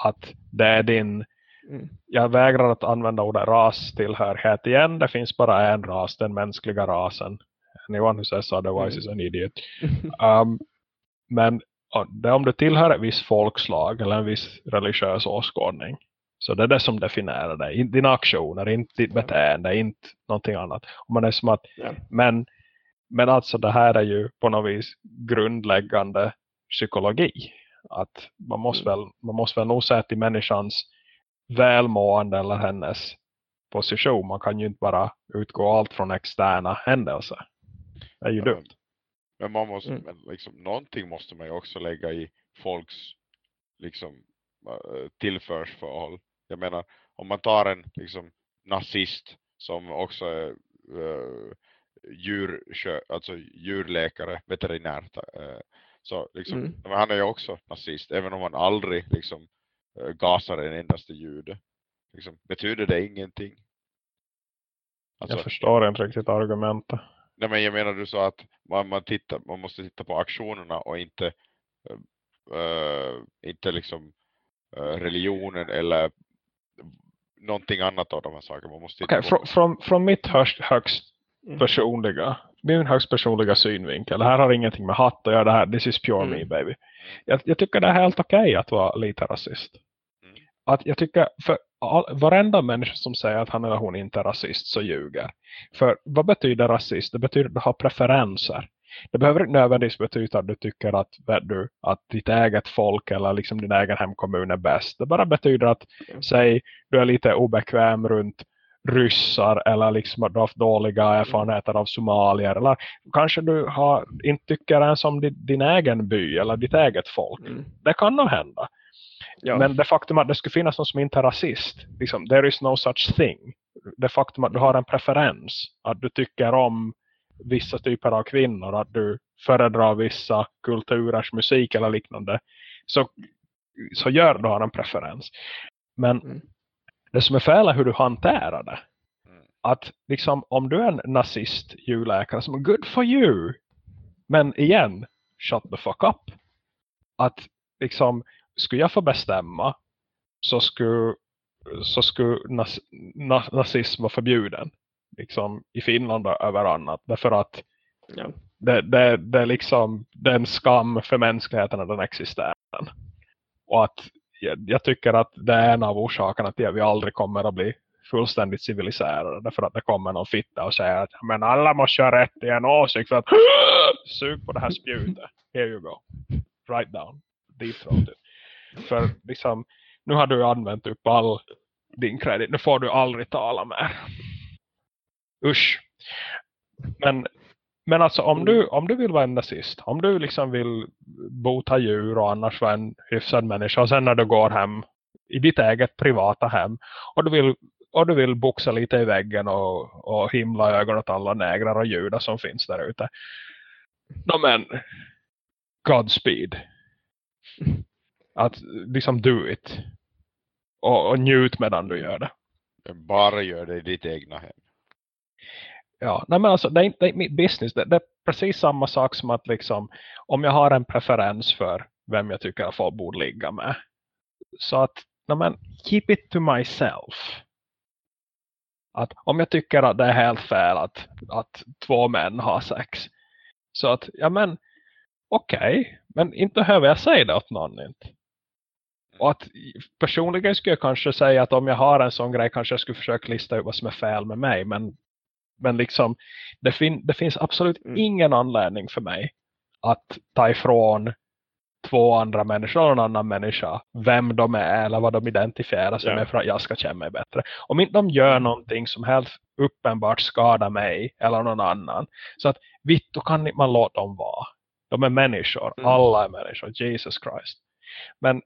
Att det är din. Jag vägrar att använda ordet rastillhörighet igen. Det finns bara en ras, den mänskliga rasen. Anyone who says otherwise Mm. is an idiot. [laughs] Um, men om du tillhör ett visst folkslag eller en viss religiös åskådning. Så det är det som definierar dig. Dina aktioner, inte ditt beteende, inte någonting annat. Och man är som att, Ja. men, men alltså det här är ju på något vis grundläggande psykologi. Att man måste, Mm. väl, man måste väl nog säga till människans välmående eller hennes position. Man kan ju inte bara utgå allt från externa händelser. Det är ju dumt. Men man måste, Mm. men liksom, någonting måste man ju också lägga i folks liksom, äh, tillförsförhåll. Jag menar, om man tar en liksom, nazist som också är äh, djurkö, alltså djurläkare, veterinär. Äh, så liksom, Mm. men han är ju också nazist, även om han aldrig liksom, gasar en endaste jude. Liksom, betyder det ingenting? Alltså, jag förstår inte riktigt argumentet. Nej men jag menar du sa att man, man, tittar, man måste titta på aktionerna och inte uh, inte liksom eh, religionen eller någonting annat av de här sakerna. Man måste på från, från, från mitt högst, högst Mm. personliga min högst personliga synvinkel. Det här har ingenting med hatt att göra. Det här, this is pure Mm. me baby. Jag, jag tycker det är helt okej att vara lite rasist. Mm. Att jag tycker, för all, varenda människa som säger att han eller hon inte är rasist så ljuger. För vad betyder rasist? Det betyder att du har preferenser. Det behöver inte nödvändigtvis betyda att du tycker att, du, att ditt eget folk eller liksom din egen hemkommun är bäst. Det bara betyder att, Ja. säg, du är lite obekväm runt ryssar eller liksom att du har haft dåliga erfarenheter av somalier eller kanske du har, inte tycker ens om din, din egen by eller ditt eget folk. Mm. Det kan nog hända. Ja. Men det faktum att det skulle finnas någon som inte är rasist, liksom, there is no such thing. Det faktum att du har en preferens, att du tycker om vissa typer av kvinnor, att du föredrar vissa kulturers musik eller liknande, så, så gör du har en preferens. Men Mm. det som är fel är hur du hanterar det. Mm. Att liksom, om du är en nazist djurläkare som är good for you. Men igen, shut the fuck up. Att liksom, skulle jag få bestämma så skulle, så skulle nas, na, nazism vara förbjuden. Liksom i Finland och över annat. Därför att Ja. det, det, det är liksom det är en skam för mänskligheten att den existerar. Och att jag, jag tycker att det är en av orsakerna till att vi aldrig kommer att bli fullständigt civiliserade. Därför att det kommer någon fitta och säger att men alla måste ha rätt i en åsikt för att [gasps] sug på det här spjutet. Here you go. Write down. Deep throated. För liksom, nu har du använt upp all din kredit. Nu får du aldrig tala mer. Usch. Men Men alltså om, du, om du vill vara en nazist, om du liksom vill bota djur och annars vara en hyfsad människa och sen när du går hem i ditt eget privata hem och du vill, och du vill boxa lite i väggen och, och himla ögon åt alla nägrar och judar som finns där ute. No, men Godspeed. Att liksom do it. Och, och njut medan du gör det. Bara gör det i ditt egna hem. Ja, nej men alltså det är inte det är mitt business. Det, det är precis samma sak som att liksom om jag har en preferens för vem jag tycker att folk borde ligga med. Så att, nej men keep it to myself. Att om jag tycker att det är helt fel att, att två män har sex. Så att, ja men okej, men inte behöver jag säga det åt någon inte. Och att personligen skulle jag kanske säga att om jag har en sån grej kanske jag skulle försöka lista ut vad som är fel med mig. Men, men liksom det, fin det finns absolut Mm. ingen anledning för mig att ta ifrån två andra människor eller någon annan människa vem de är eller vad de identifierar sig Ja. med för att jag ska känna mig bättre. Om inte de gör någonting som helt uppenbart skadar mig eller någon annan. Så att vitt då kan man låta dem vara. De är människor. Mm. Alla är människor. Jesus Christ. Men,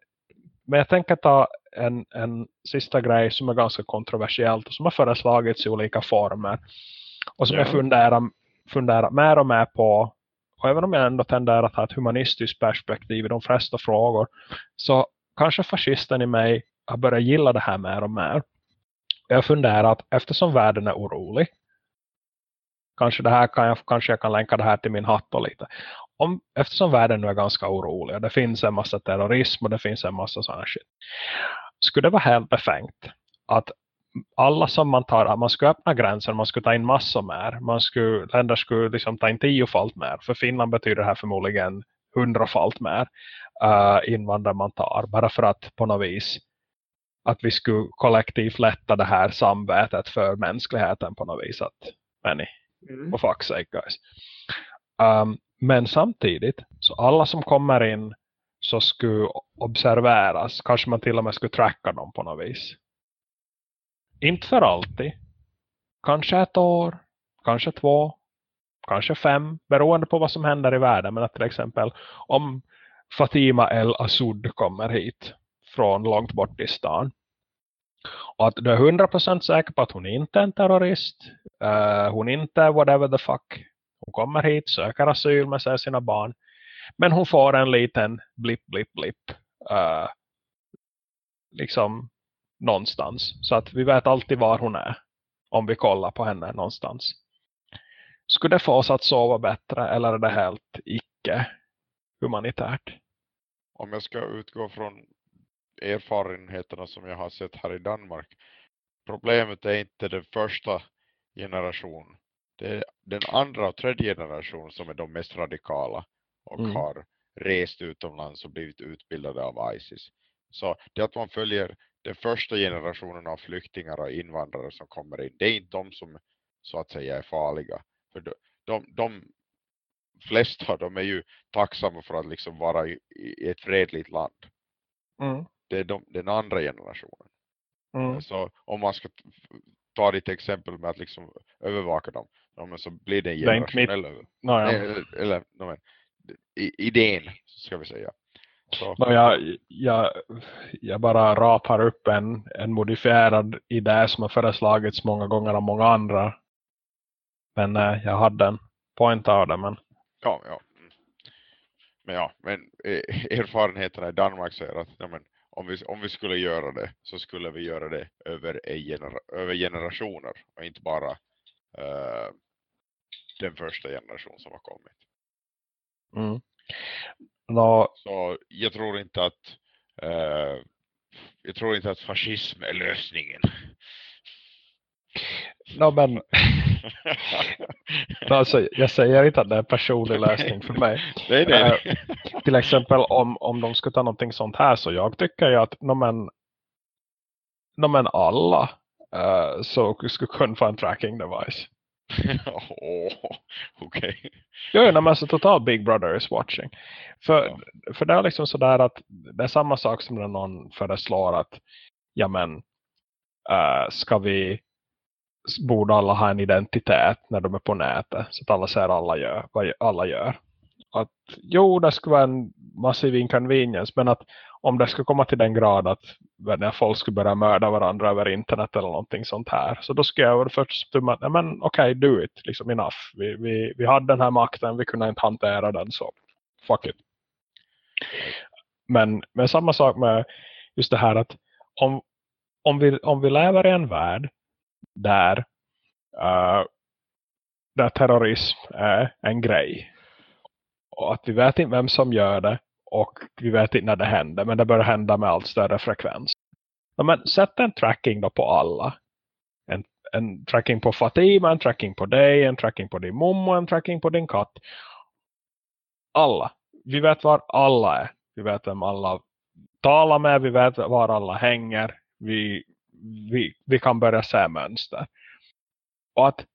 men jag tänker ta en, en sista grej som är ganska kontroversiellt och som har föreslagits i olika former. Och som Ja. jag funderar, funderar mer och mer på. Och även om jag ändå tenderar att ha ett humanistiskt perspektiv i de flesta frågor. Så kanske fascisten i mig har börjat gilla det här mer och mer. Jag funderar att eftersom världen är orolig. Kanske, det här kan jag, kanske jag kan länka det här till min hatt och lite. Om, eftersom världen nu är ganska orolig. Och det finns en massa terrorism och det finns en massa sådana shit. Skulle det vara helt befängt att alla som man tar, att man skulle öppna gränsen, man skulle ta in massor mer. Man skulle, länder skulle liksom ta in tiofalt mer. För Finland betyder det här förmodligen hundrafalt mer eh, uh, invandrare man tar. Bara för att på något vis att vi skulle kollektivt lätta det här samvetet för mänskligheten på något vis. Att, men Mm. for fuck's sake guys. Um, men samtidigt, så alla som kommer in så skulle observeras. Kanske man till och med skulle tracka dem på något vis. Inte för alltid. Kanske ett år. Kanske två. Kanske fem. Beroende på vad som händer i världen. Men att till exempel om Fatima El Asud kommer hit. Från långt bort i stan. Och att du är 100% säker på att hon inte är en terrorist. Uh, hon inte är whatever the fuck. Hon kommer hit, söker asyl med sig sina barn. Men hon får en liten blipp, blipp, blipp. Uh, eh, liksom någonstans. Så att vi vet alltid var hon är. Om vi kollar på henne någonstans. Skulle det få oss att sova bättre eller är det helt icke humanitärt? Om jag ska utgå från erfarenheterna som jag har sett här i Danmark. Problemet är inte den första generation. Det är den andra och tredje generation som är de mest radikala och Mm. har rest utomlands och blivit utbildade av ISIS. Så det att man följer den första generationen av flyktingar och invandrare som kommer in. Det är inte de som så att säga är farliga. För de, de, de flesta de är ju tacksamma för att liksom vara i, i ett fredligt land. Mm. Det är de, den andra generationen. Mm. Så om man ska ta ditt exempel med att liksom övervaka dem. Ja, så blir det en mitt- generationell över. Nåja. Nej, Eller, eller no, men, idén ska vi säga. Så, Nå, jag, jag, jag bara rapar upp en, en modifierad idé som har föreslagits många gånger av många andra. Men eh, jag hade en point av det. Men ja, ja. mm. Men ja, men eh, [laughs] erfarenheterna i Danmark säger att ja, men, om, vi, om vi skulle göra det så skulle vi göra det över, en genera, över generationer och inte bara eh, den första generation som har kommit. mm. Nå, Så jag tror inte att eh, jag tror inte att fascism är lösningen. Nå, men nå, [laughs] alltså, jag säger inte att det är en personlig lösning för mig. [laughs] nej, nej. [laughs] Till exempel om, om de skulle ta någonting sånt här så jag tycker ju att nå, men, nå, men alla eh, så skulle kunna få en tracking device. Åh, Okej. Jo, jo, men alltså total Big Brother is watching. För, Ja. för det är liksom sådär att det är samma sak som när någon föreslår att ja men äh, ska vi borde alla ha en identitet när de är på nätet. Så att alla ser alla gör, vad alla gör. Att, jo, det skulle vara en massiv inconvenience. Men att om det skulle komma till den grad att när folk skulle börja mörda varandra över internet eller någonting sånt här. Så då skulle jag först tumma att, men okej, okay, do it. Liksom enough. Vi, vi, vi hade den här makten, vi kunde inte hantera den så fuck it. Men, men samma sak med just det här att om, om, vi, om vi lever i en värld där, uh, där terrorism är en grej och att vi vet inte vem som gör det och vi vet inte när det händer men det börjar hända med allt större frekvens. Ja, men sätt en tracking då på alla. En, en tracking på Fatima, en tracking på dig, en tracking på din mommo, en tracking på din katt. Alla. Vi vet var alla är. Vi vet vem alla talar med, vi vet var alla hänger. Vi, vi, vi kan börja se mönster. Och att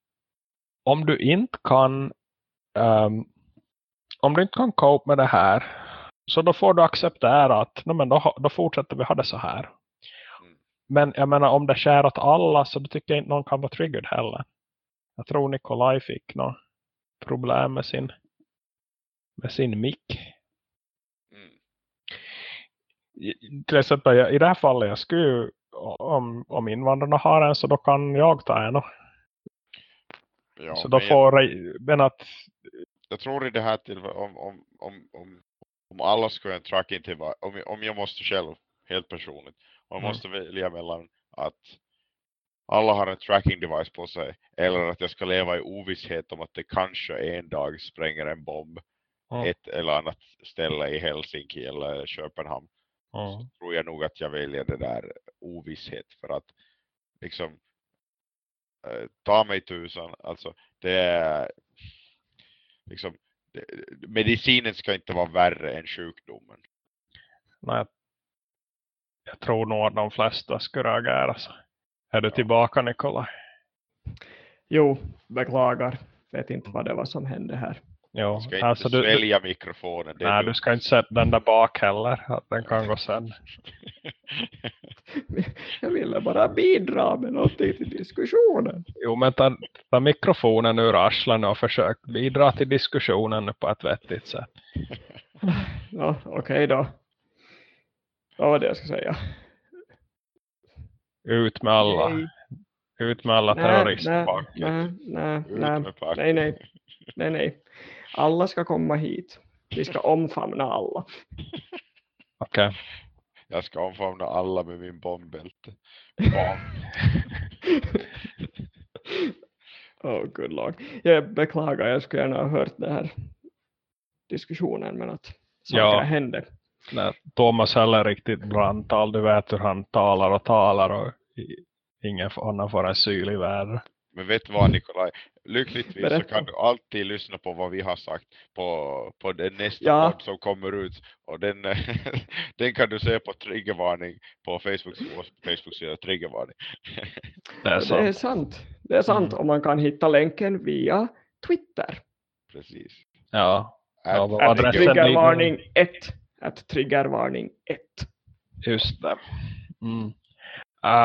om du inte kan um, om du inte kan cope med det här så då får du acceptera att no, men då, då fortsätter vi ha det så här. Mm. Men jag menar om det skär åt alla så då tycker jag inte någon kan vara triggered heller. Jag tror Nikolaj fick något problem med sin med sin mick. Mm. I, till exempel i det här fallet jag skulle om, om invandrarna har en så då kan jag ta en. Ja, så då får jag, men att jag tror i det här till om, om, om, om, om alla skulle ha en tracking till om, om jag måste själv helt personligt och mm. måste välja mellan att alla har en tracking device på sig eller att jag ska leva i ovisshet om att det kanske en dag spränger en bomb mm. ett eller annat ställe i Helsinki eller Köpenhamn så tror jag nog att jag väljer det där ovisshet för att liksom eh, ta mig tusan alltså det är liksom, medicinen ska inte vara värre än sjukdomen. Nej, jag tror nog att de flesta skulle reagera så. Är du ja. tillbaka Nikolaj? Jo, beklagar. Vet inte vad det var som hände här. Jo, du ska alltså inte du, svälja mikrofonen. nej, du ska inte sätta den där bak heller. Att den kan gå sen. [laughs] Jag ville bara bidra med någonting till diskussionen. Jo, men ta, ta mikrofonen ur arslen och försök bidra till diskussionen på ett vettigt sätt. [laughs] Ja, okej okay då. Vad var det jag ska säga? Ut med alla. Nej. Ut med alla terrorister. Nej, nej, nej, nej, nej, nej, nej. Alla ska komma hit. Vi ska omfamna alla. Okej. Okay. [laughs] Jag ska omfamna alla med min bombbälte. [laughs] Oh, good luck. Jag beklagar, jag skulle gärna ha hört den här diskussionen men att saker ja. hände. Nej, Thomas heller riktigt brandtal. Du vet hur han talar och talar och ingen annan får asyl i världen. Men vet vad Nikolaj, lyckligtvis Berätta. så kan du alltid lyssna på vad vi har sagt på, på den nästa ja. podd som kommer ut. Och den, [laughs] den kan du se på triggervarning på Facebook, [laughs] Facebook-sida triggervarning. Det är sant. Det är sant, det är sant. Mm. och man kan hitta länken via Twitter. Precis. Ja. ja att, att triggervarning 1. Att triggervarning 1. Just det. Mm.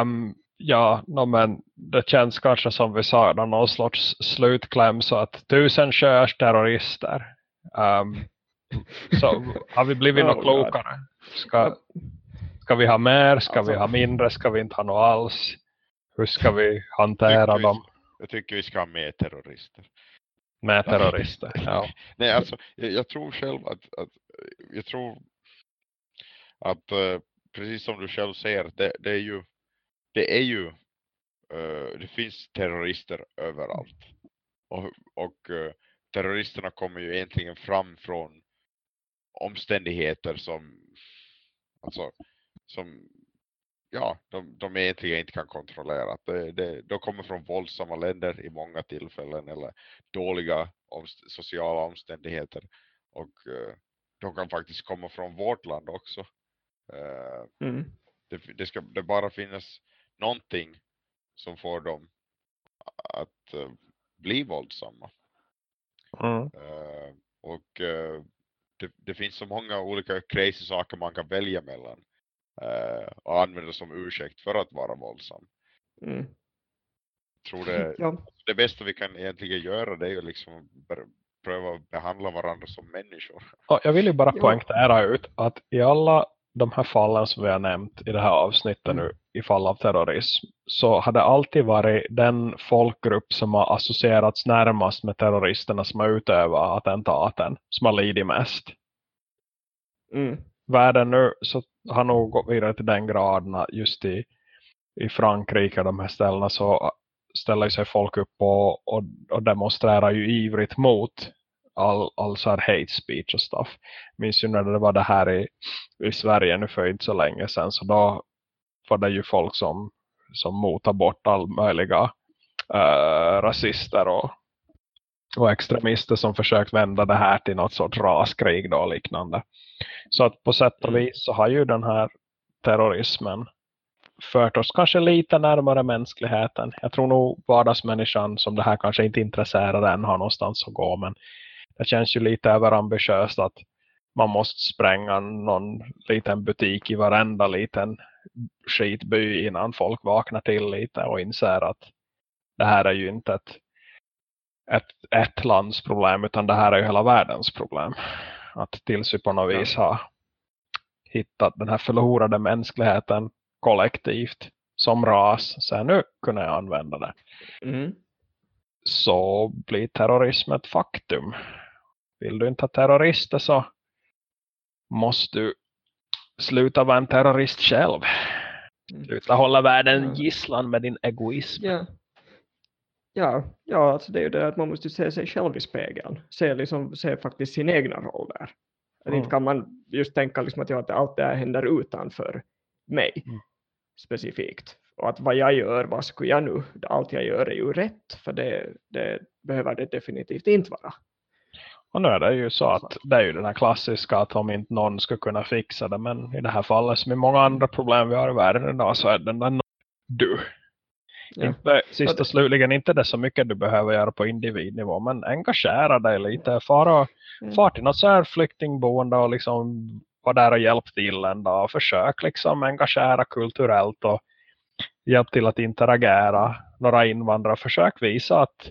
Um, Ja, no, men det känns kanske som vi sa någon sorts slutkläm så att tusen körs terrorister. Um, så har vi blivit [laughs] oh, något klokare? Ska, ska vi ha mer? Ska alltså, vi ha mindre? Ska vi inte ha något alls? Hur ska vi hantera vi, dem? Jag tycker vi ska ha mer terrorister. Mer terrorister, ja. [laughs] Nej, alltså, jag, jag, tror själv att, att jag tror att uh, precis som du själv säger, det, det är ju det är ju uh, det finns terrorister överallt och, och uh, terroristerna kommer ju egentligen fram från omständigheter som alltså som ja, de, de egentligen inte kan kontrollera. Det, det, de kommer från våldsamma länder i många tillfällen eller dåliga omst sociala omständigheter och uh, de kan faktiskt komma från vårt land också. Mm. det, det ska det bara finnas någonting som får dem att uh, bli våldsamma. Mm. Uh, och uh, det, det, finns så många olika crazy saker man kan välja mellan och använda som ursäkt för att vara våldsam. Mm. tror det, [laughs] Ja, det bästa vi kan egentligen göra det är liksom att bör- pröva behandla varandra som människor. Jag vill ju bara poängtera ut att i alla de här fallen som vi har nämnt i det här avsnittet nu i fall av terrorism så har det alltid varit den folkgrupp som har associerats närmast med terroristerna som har utövat attentaten som har lidit mest. mm, Världen nu så har nog gått vidare till den graden just i, i Frankrike de här ställena så ställer sig folk upp och, och, och demonstrerar ju ivrigt mot all, all så här hate speech och stuff. Minns ju när det var det här i, i Sverige nu för inte så länge sedan så då var det ju folk som, som motar bort all möjliga eh, rasister och, och extremister som försökt vända det här till något sorts raskrig då och liknande. Så att på sätt och Mm. vis så har ju den här terrorismen fört oss kanske lite närmare mänskligheten. Jag tror nog vardagsmänniskan som det här kanske inte intresserar än har någonstans att gå. Men det känns ju lite överambitiöst att man måste spränga någon liten butik i varenda liten skitby innan folk vaknar till lite och inser att det här är ju inte ett, ett, ett lands problem utan det här är ju hela världens problem. Att tills vi på något vis har hittat den här förlorade mänskligheten kollektivt som ras. Sen nu kunna jag använda det. mm, Så blir terrorism ett faktum. Vill du inte ha terrorister så måste du sluta vara en terrorist själv. Mm. Sluta hålla världen gisslan med din egoism. ja. Ja, ja alltså det är ju det att man måste se sig själv i spegeln. Se, liksom, se faktiskt sin egna roll där. Mm. Inte kan man just tänka liksom att, ja, att allt det här händer utanför mig Mm. specifikt. Och att vad jag gör, vad skulle jag nu? Allt jag gör är ju rätt, för det, det behöver det definitivt inte vara. Och nu är det ju så att det är ju den här klassiska att om inte någon ska kunna fixa det. Men i det här fallet som i många andra problem vi har i världen idag så är den där du. Ja. Inte, sist och slutligen inte det så mycket du behöver göra på individnivå. Men engagera dig lite. Fara, Mm. far till något så här flyktingboende och liksom vara där och hjälp till en dag. Och försök liksom engagera kulturellt och hjälp till att interagera några invandrare. Försök visa att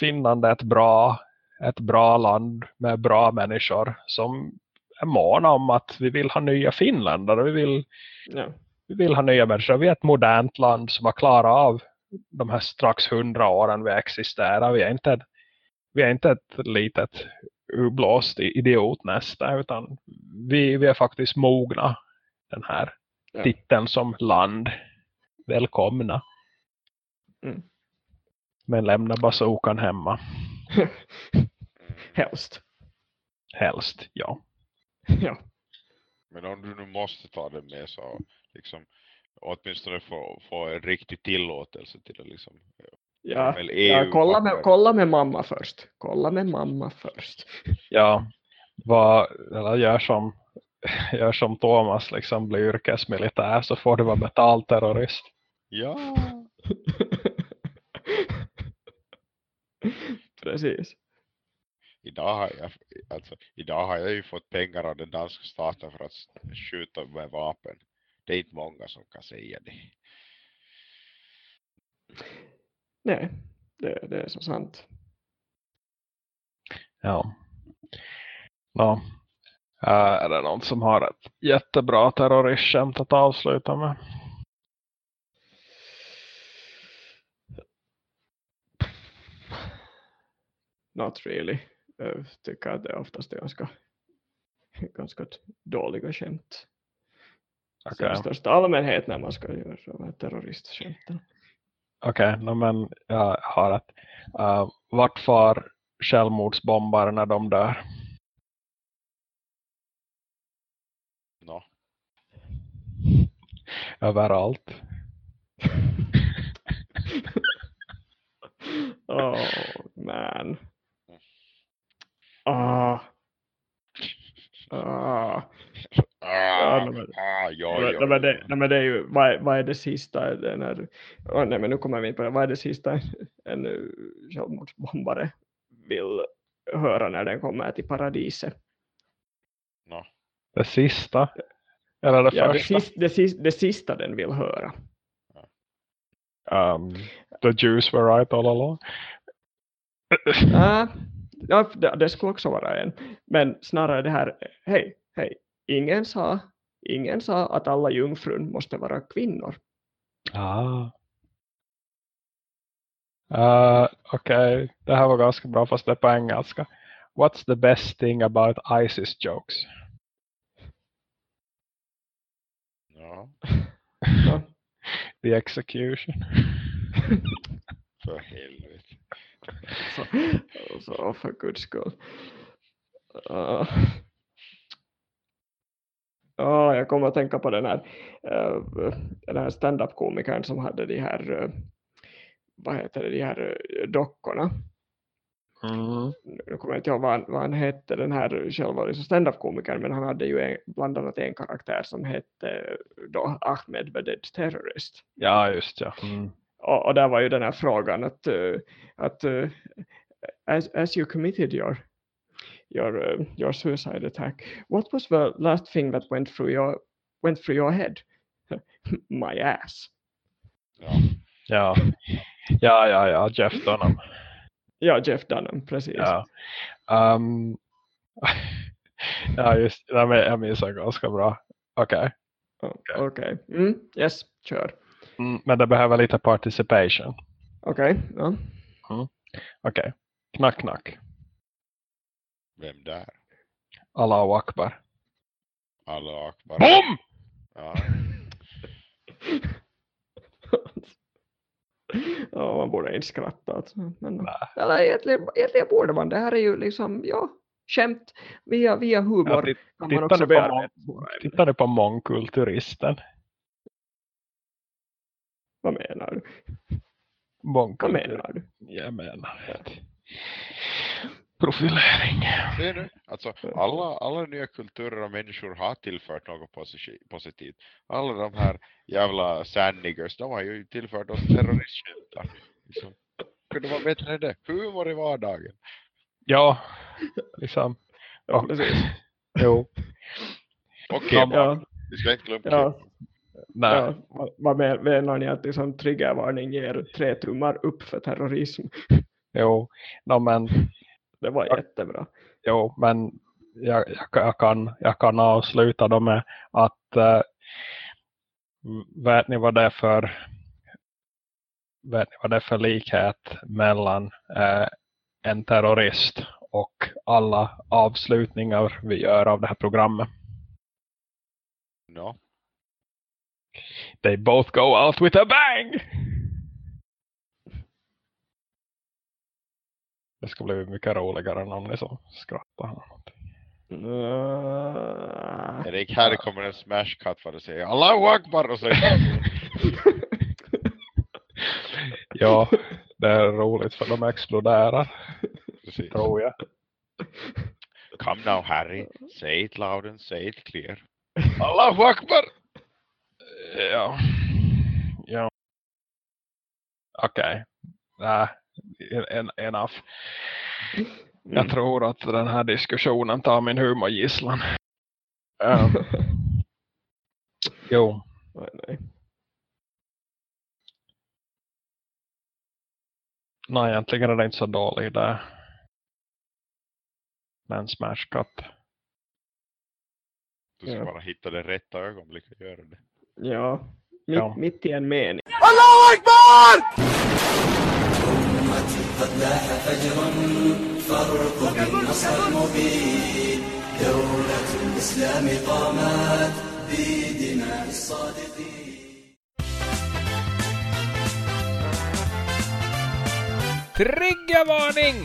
Finland är ett bra, ett bra land med bra människor som är måna om att vi vill ha nya finländare. Vi vill, Ja. vi vill ha nya människor. Vi är ett modernt land som har klarat av de här strax hundra åren vi existerar. Vi är inte ett, vi är inte ett litet urblåst idiotnäste utan vi, vi är faktiskt mogna den här Ja. titeln som land. Välkomna. Mm. Men lämna bazookan hemma. [laughs] Helst. Helst, ja. [laughs] Ja. Men om du nu måste ta det med så liksom åtminstone få, få en riktig tillåtelse till det liksom. Ja. Ja, kolla, med, kolla med mamma först. Kolla med mamma först. [laughs] Ja, vad, eller gör som gör som Thomas liksom blir yrkesmilitär så får du vara betald terrorist. Ja. Precis. Idag har, jag, alltså, idag har jag ju fått pengar av den danska staten för att skjuta med vapen. Det är inte många som kan säga det. Nej, det, det är så sant. Ja. Ja. Äh, är det någon som har ett jättebra terroristskämt att avsluta med? Not really. Jag tycker att det oftast är ganska, ganska dåliga skämt. Så Okej, I största allmänhet när man ska göra de här terroristskämten. okay, no, men jag har ett. Uh, vart far självmordsbombare när de dör? Nå. Överallt. [laughs] oh man. Ah. Ah. Ah, nej, men- ah, Nej, det, jo. nej, men det är ju, vad, är- vad är det sista? Den här, oh, nej, men nu kommer vi in på det. Vad är det sista en, eh, självmordsbombare vill höra när den kommer till paradiset? Nå. Det sista? Eller det Ja, det, första? sista, det, sista, det sista den vill höra. Um, the Jews were right all along. Uh, ja, det, det skulle också vara en. Men snarare det här, hej, hej, ingen sa, ingen sa att alla jungfrun måste vara kvinnor. Ah. Uh, Okej, okay. det här var ganska bra fast det är på engelska. What's the best thing about ISIS jokes? Ja, Ja. [laughs] The execution. [laughs] för helvete. Så, så för guds skull. Uh, ja, jag kommer att tänka på den här, uh, den här stand-up-komikern som hade de här, uh, vad heter det, de här uh, dockorna. Mm. Nu kommer jag inte ihåg vad vad han hette, den här själva liksom stand-up-komikern, men han hade ju en, bland annat en karaktär som hette då Ahmed the Dead Terrorist. Ja, just ja. Mm. Och, och där var ju den här frågan att, uh, att uh, as, as you committed your your uh, your suicide attack, what was the last thing that went through your went through your head? [laughs] My ass. Ja, Ja. ja, ja, ja, Jeff Dunham. Ja, Jeff Dunham, precis. Ja. Um, [laughs] ja, just Jag minns det ganska bra. Okej. Okej, okay. mm, yes, kör. Mm, men det behöver lite participation. Okej, okay, ja. Okej. Knack, knack. vem där? Allahu Akbar. Allah akbar. BOOM! Ja, [laughs] ja, man borde inte skratta. Alltså. Men, eller egentligen, egentligen borde man. Det här är ju liksom, ja, skämt via, via humor. Ja, tit- kan man tittar, också ni på, tittar ni på mångkulturisten? Vad menar du? Vad Mångkultur. menar du? Jag menar. Profilering. ser du? Alltså, alla, alla nya kulturer och människor har tillfört något posi- positivt. Alla de här jävla sandniggers, de har ju tillfört oss terroristskämtar. Liksom. Kunde vara bättre än det. Humor i vardagen. Ja, liksom. Ja, precis. Jo. Okej, Ja, barn. Vi ska inte glömma Ja. Nej. ja, vad- vad men- menar ni att liksom triggervarning ger tre tummar upp för terrorism? [laughs] Jo. No, men, [laughs] Det var Ja. jättebra. jo, men jag, jag, jag, kan, jag kan avsluta då med att äh, vet ni vad det är för vet ni vad det är för likhet mellan äh, en terrorist och alla avslutningar vi gör av det här programmet? No. They both go out with a bang! Det ska bli mycket roligare om ni som skrattar. Uh, Erik, här kommer en smash cut för att säga Allahu Akbar och så [laughs] Ja, det är roligt för de exploderar, Precis. tror jag. Come now Harry, say it loud and say it clear. [laughs] Allahu Akbar! Ja. Ja. Okej. Nej, en, enough. Jag mm. tror att den här diskussionen tar min humor gisslan. Um, [laughs] jo. Nej, nej. Nej, egentligen är det inte så dålig idé. Med en smash cut. Du ska Ja. bara hitta det rätta ögonblicket och göra det. Ja, mitt, Ja. mitt i en mening. قد لاح فجر فارقب النصر المبين دولة الإسلام قامت بدماء الصادقين Triggervarning!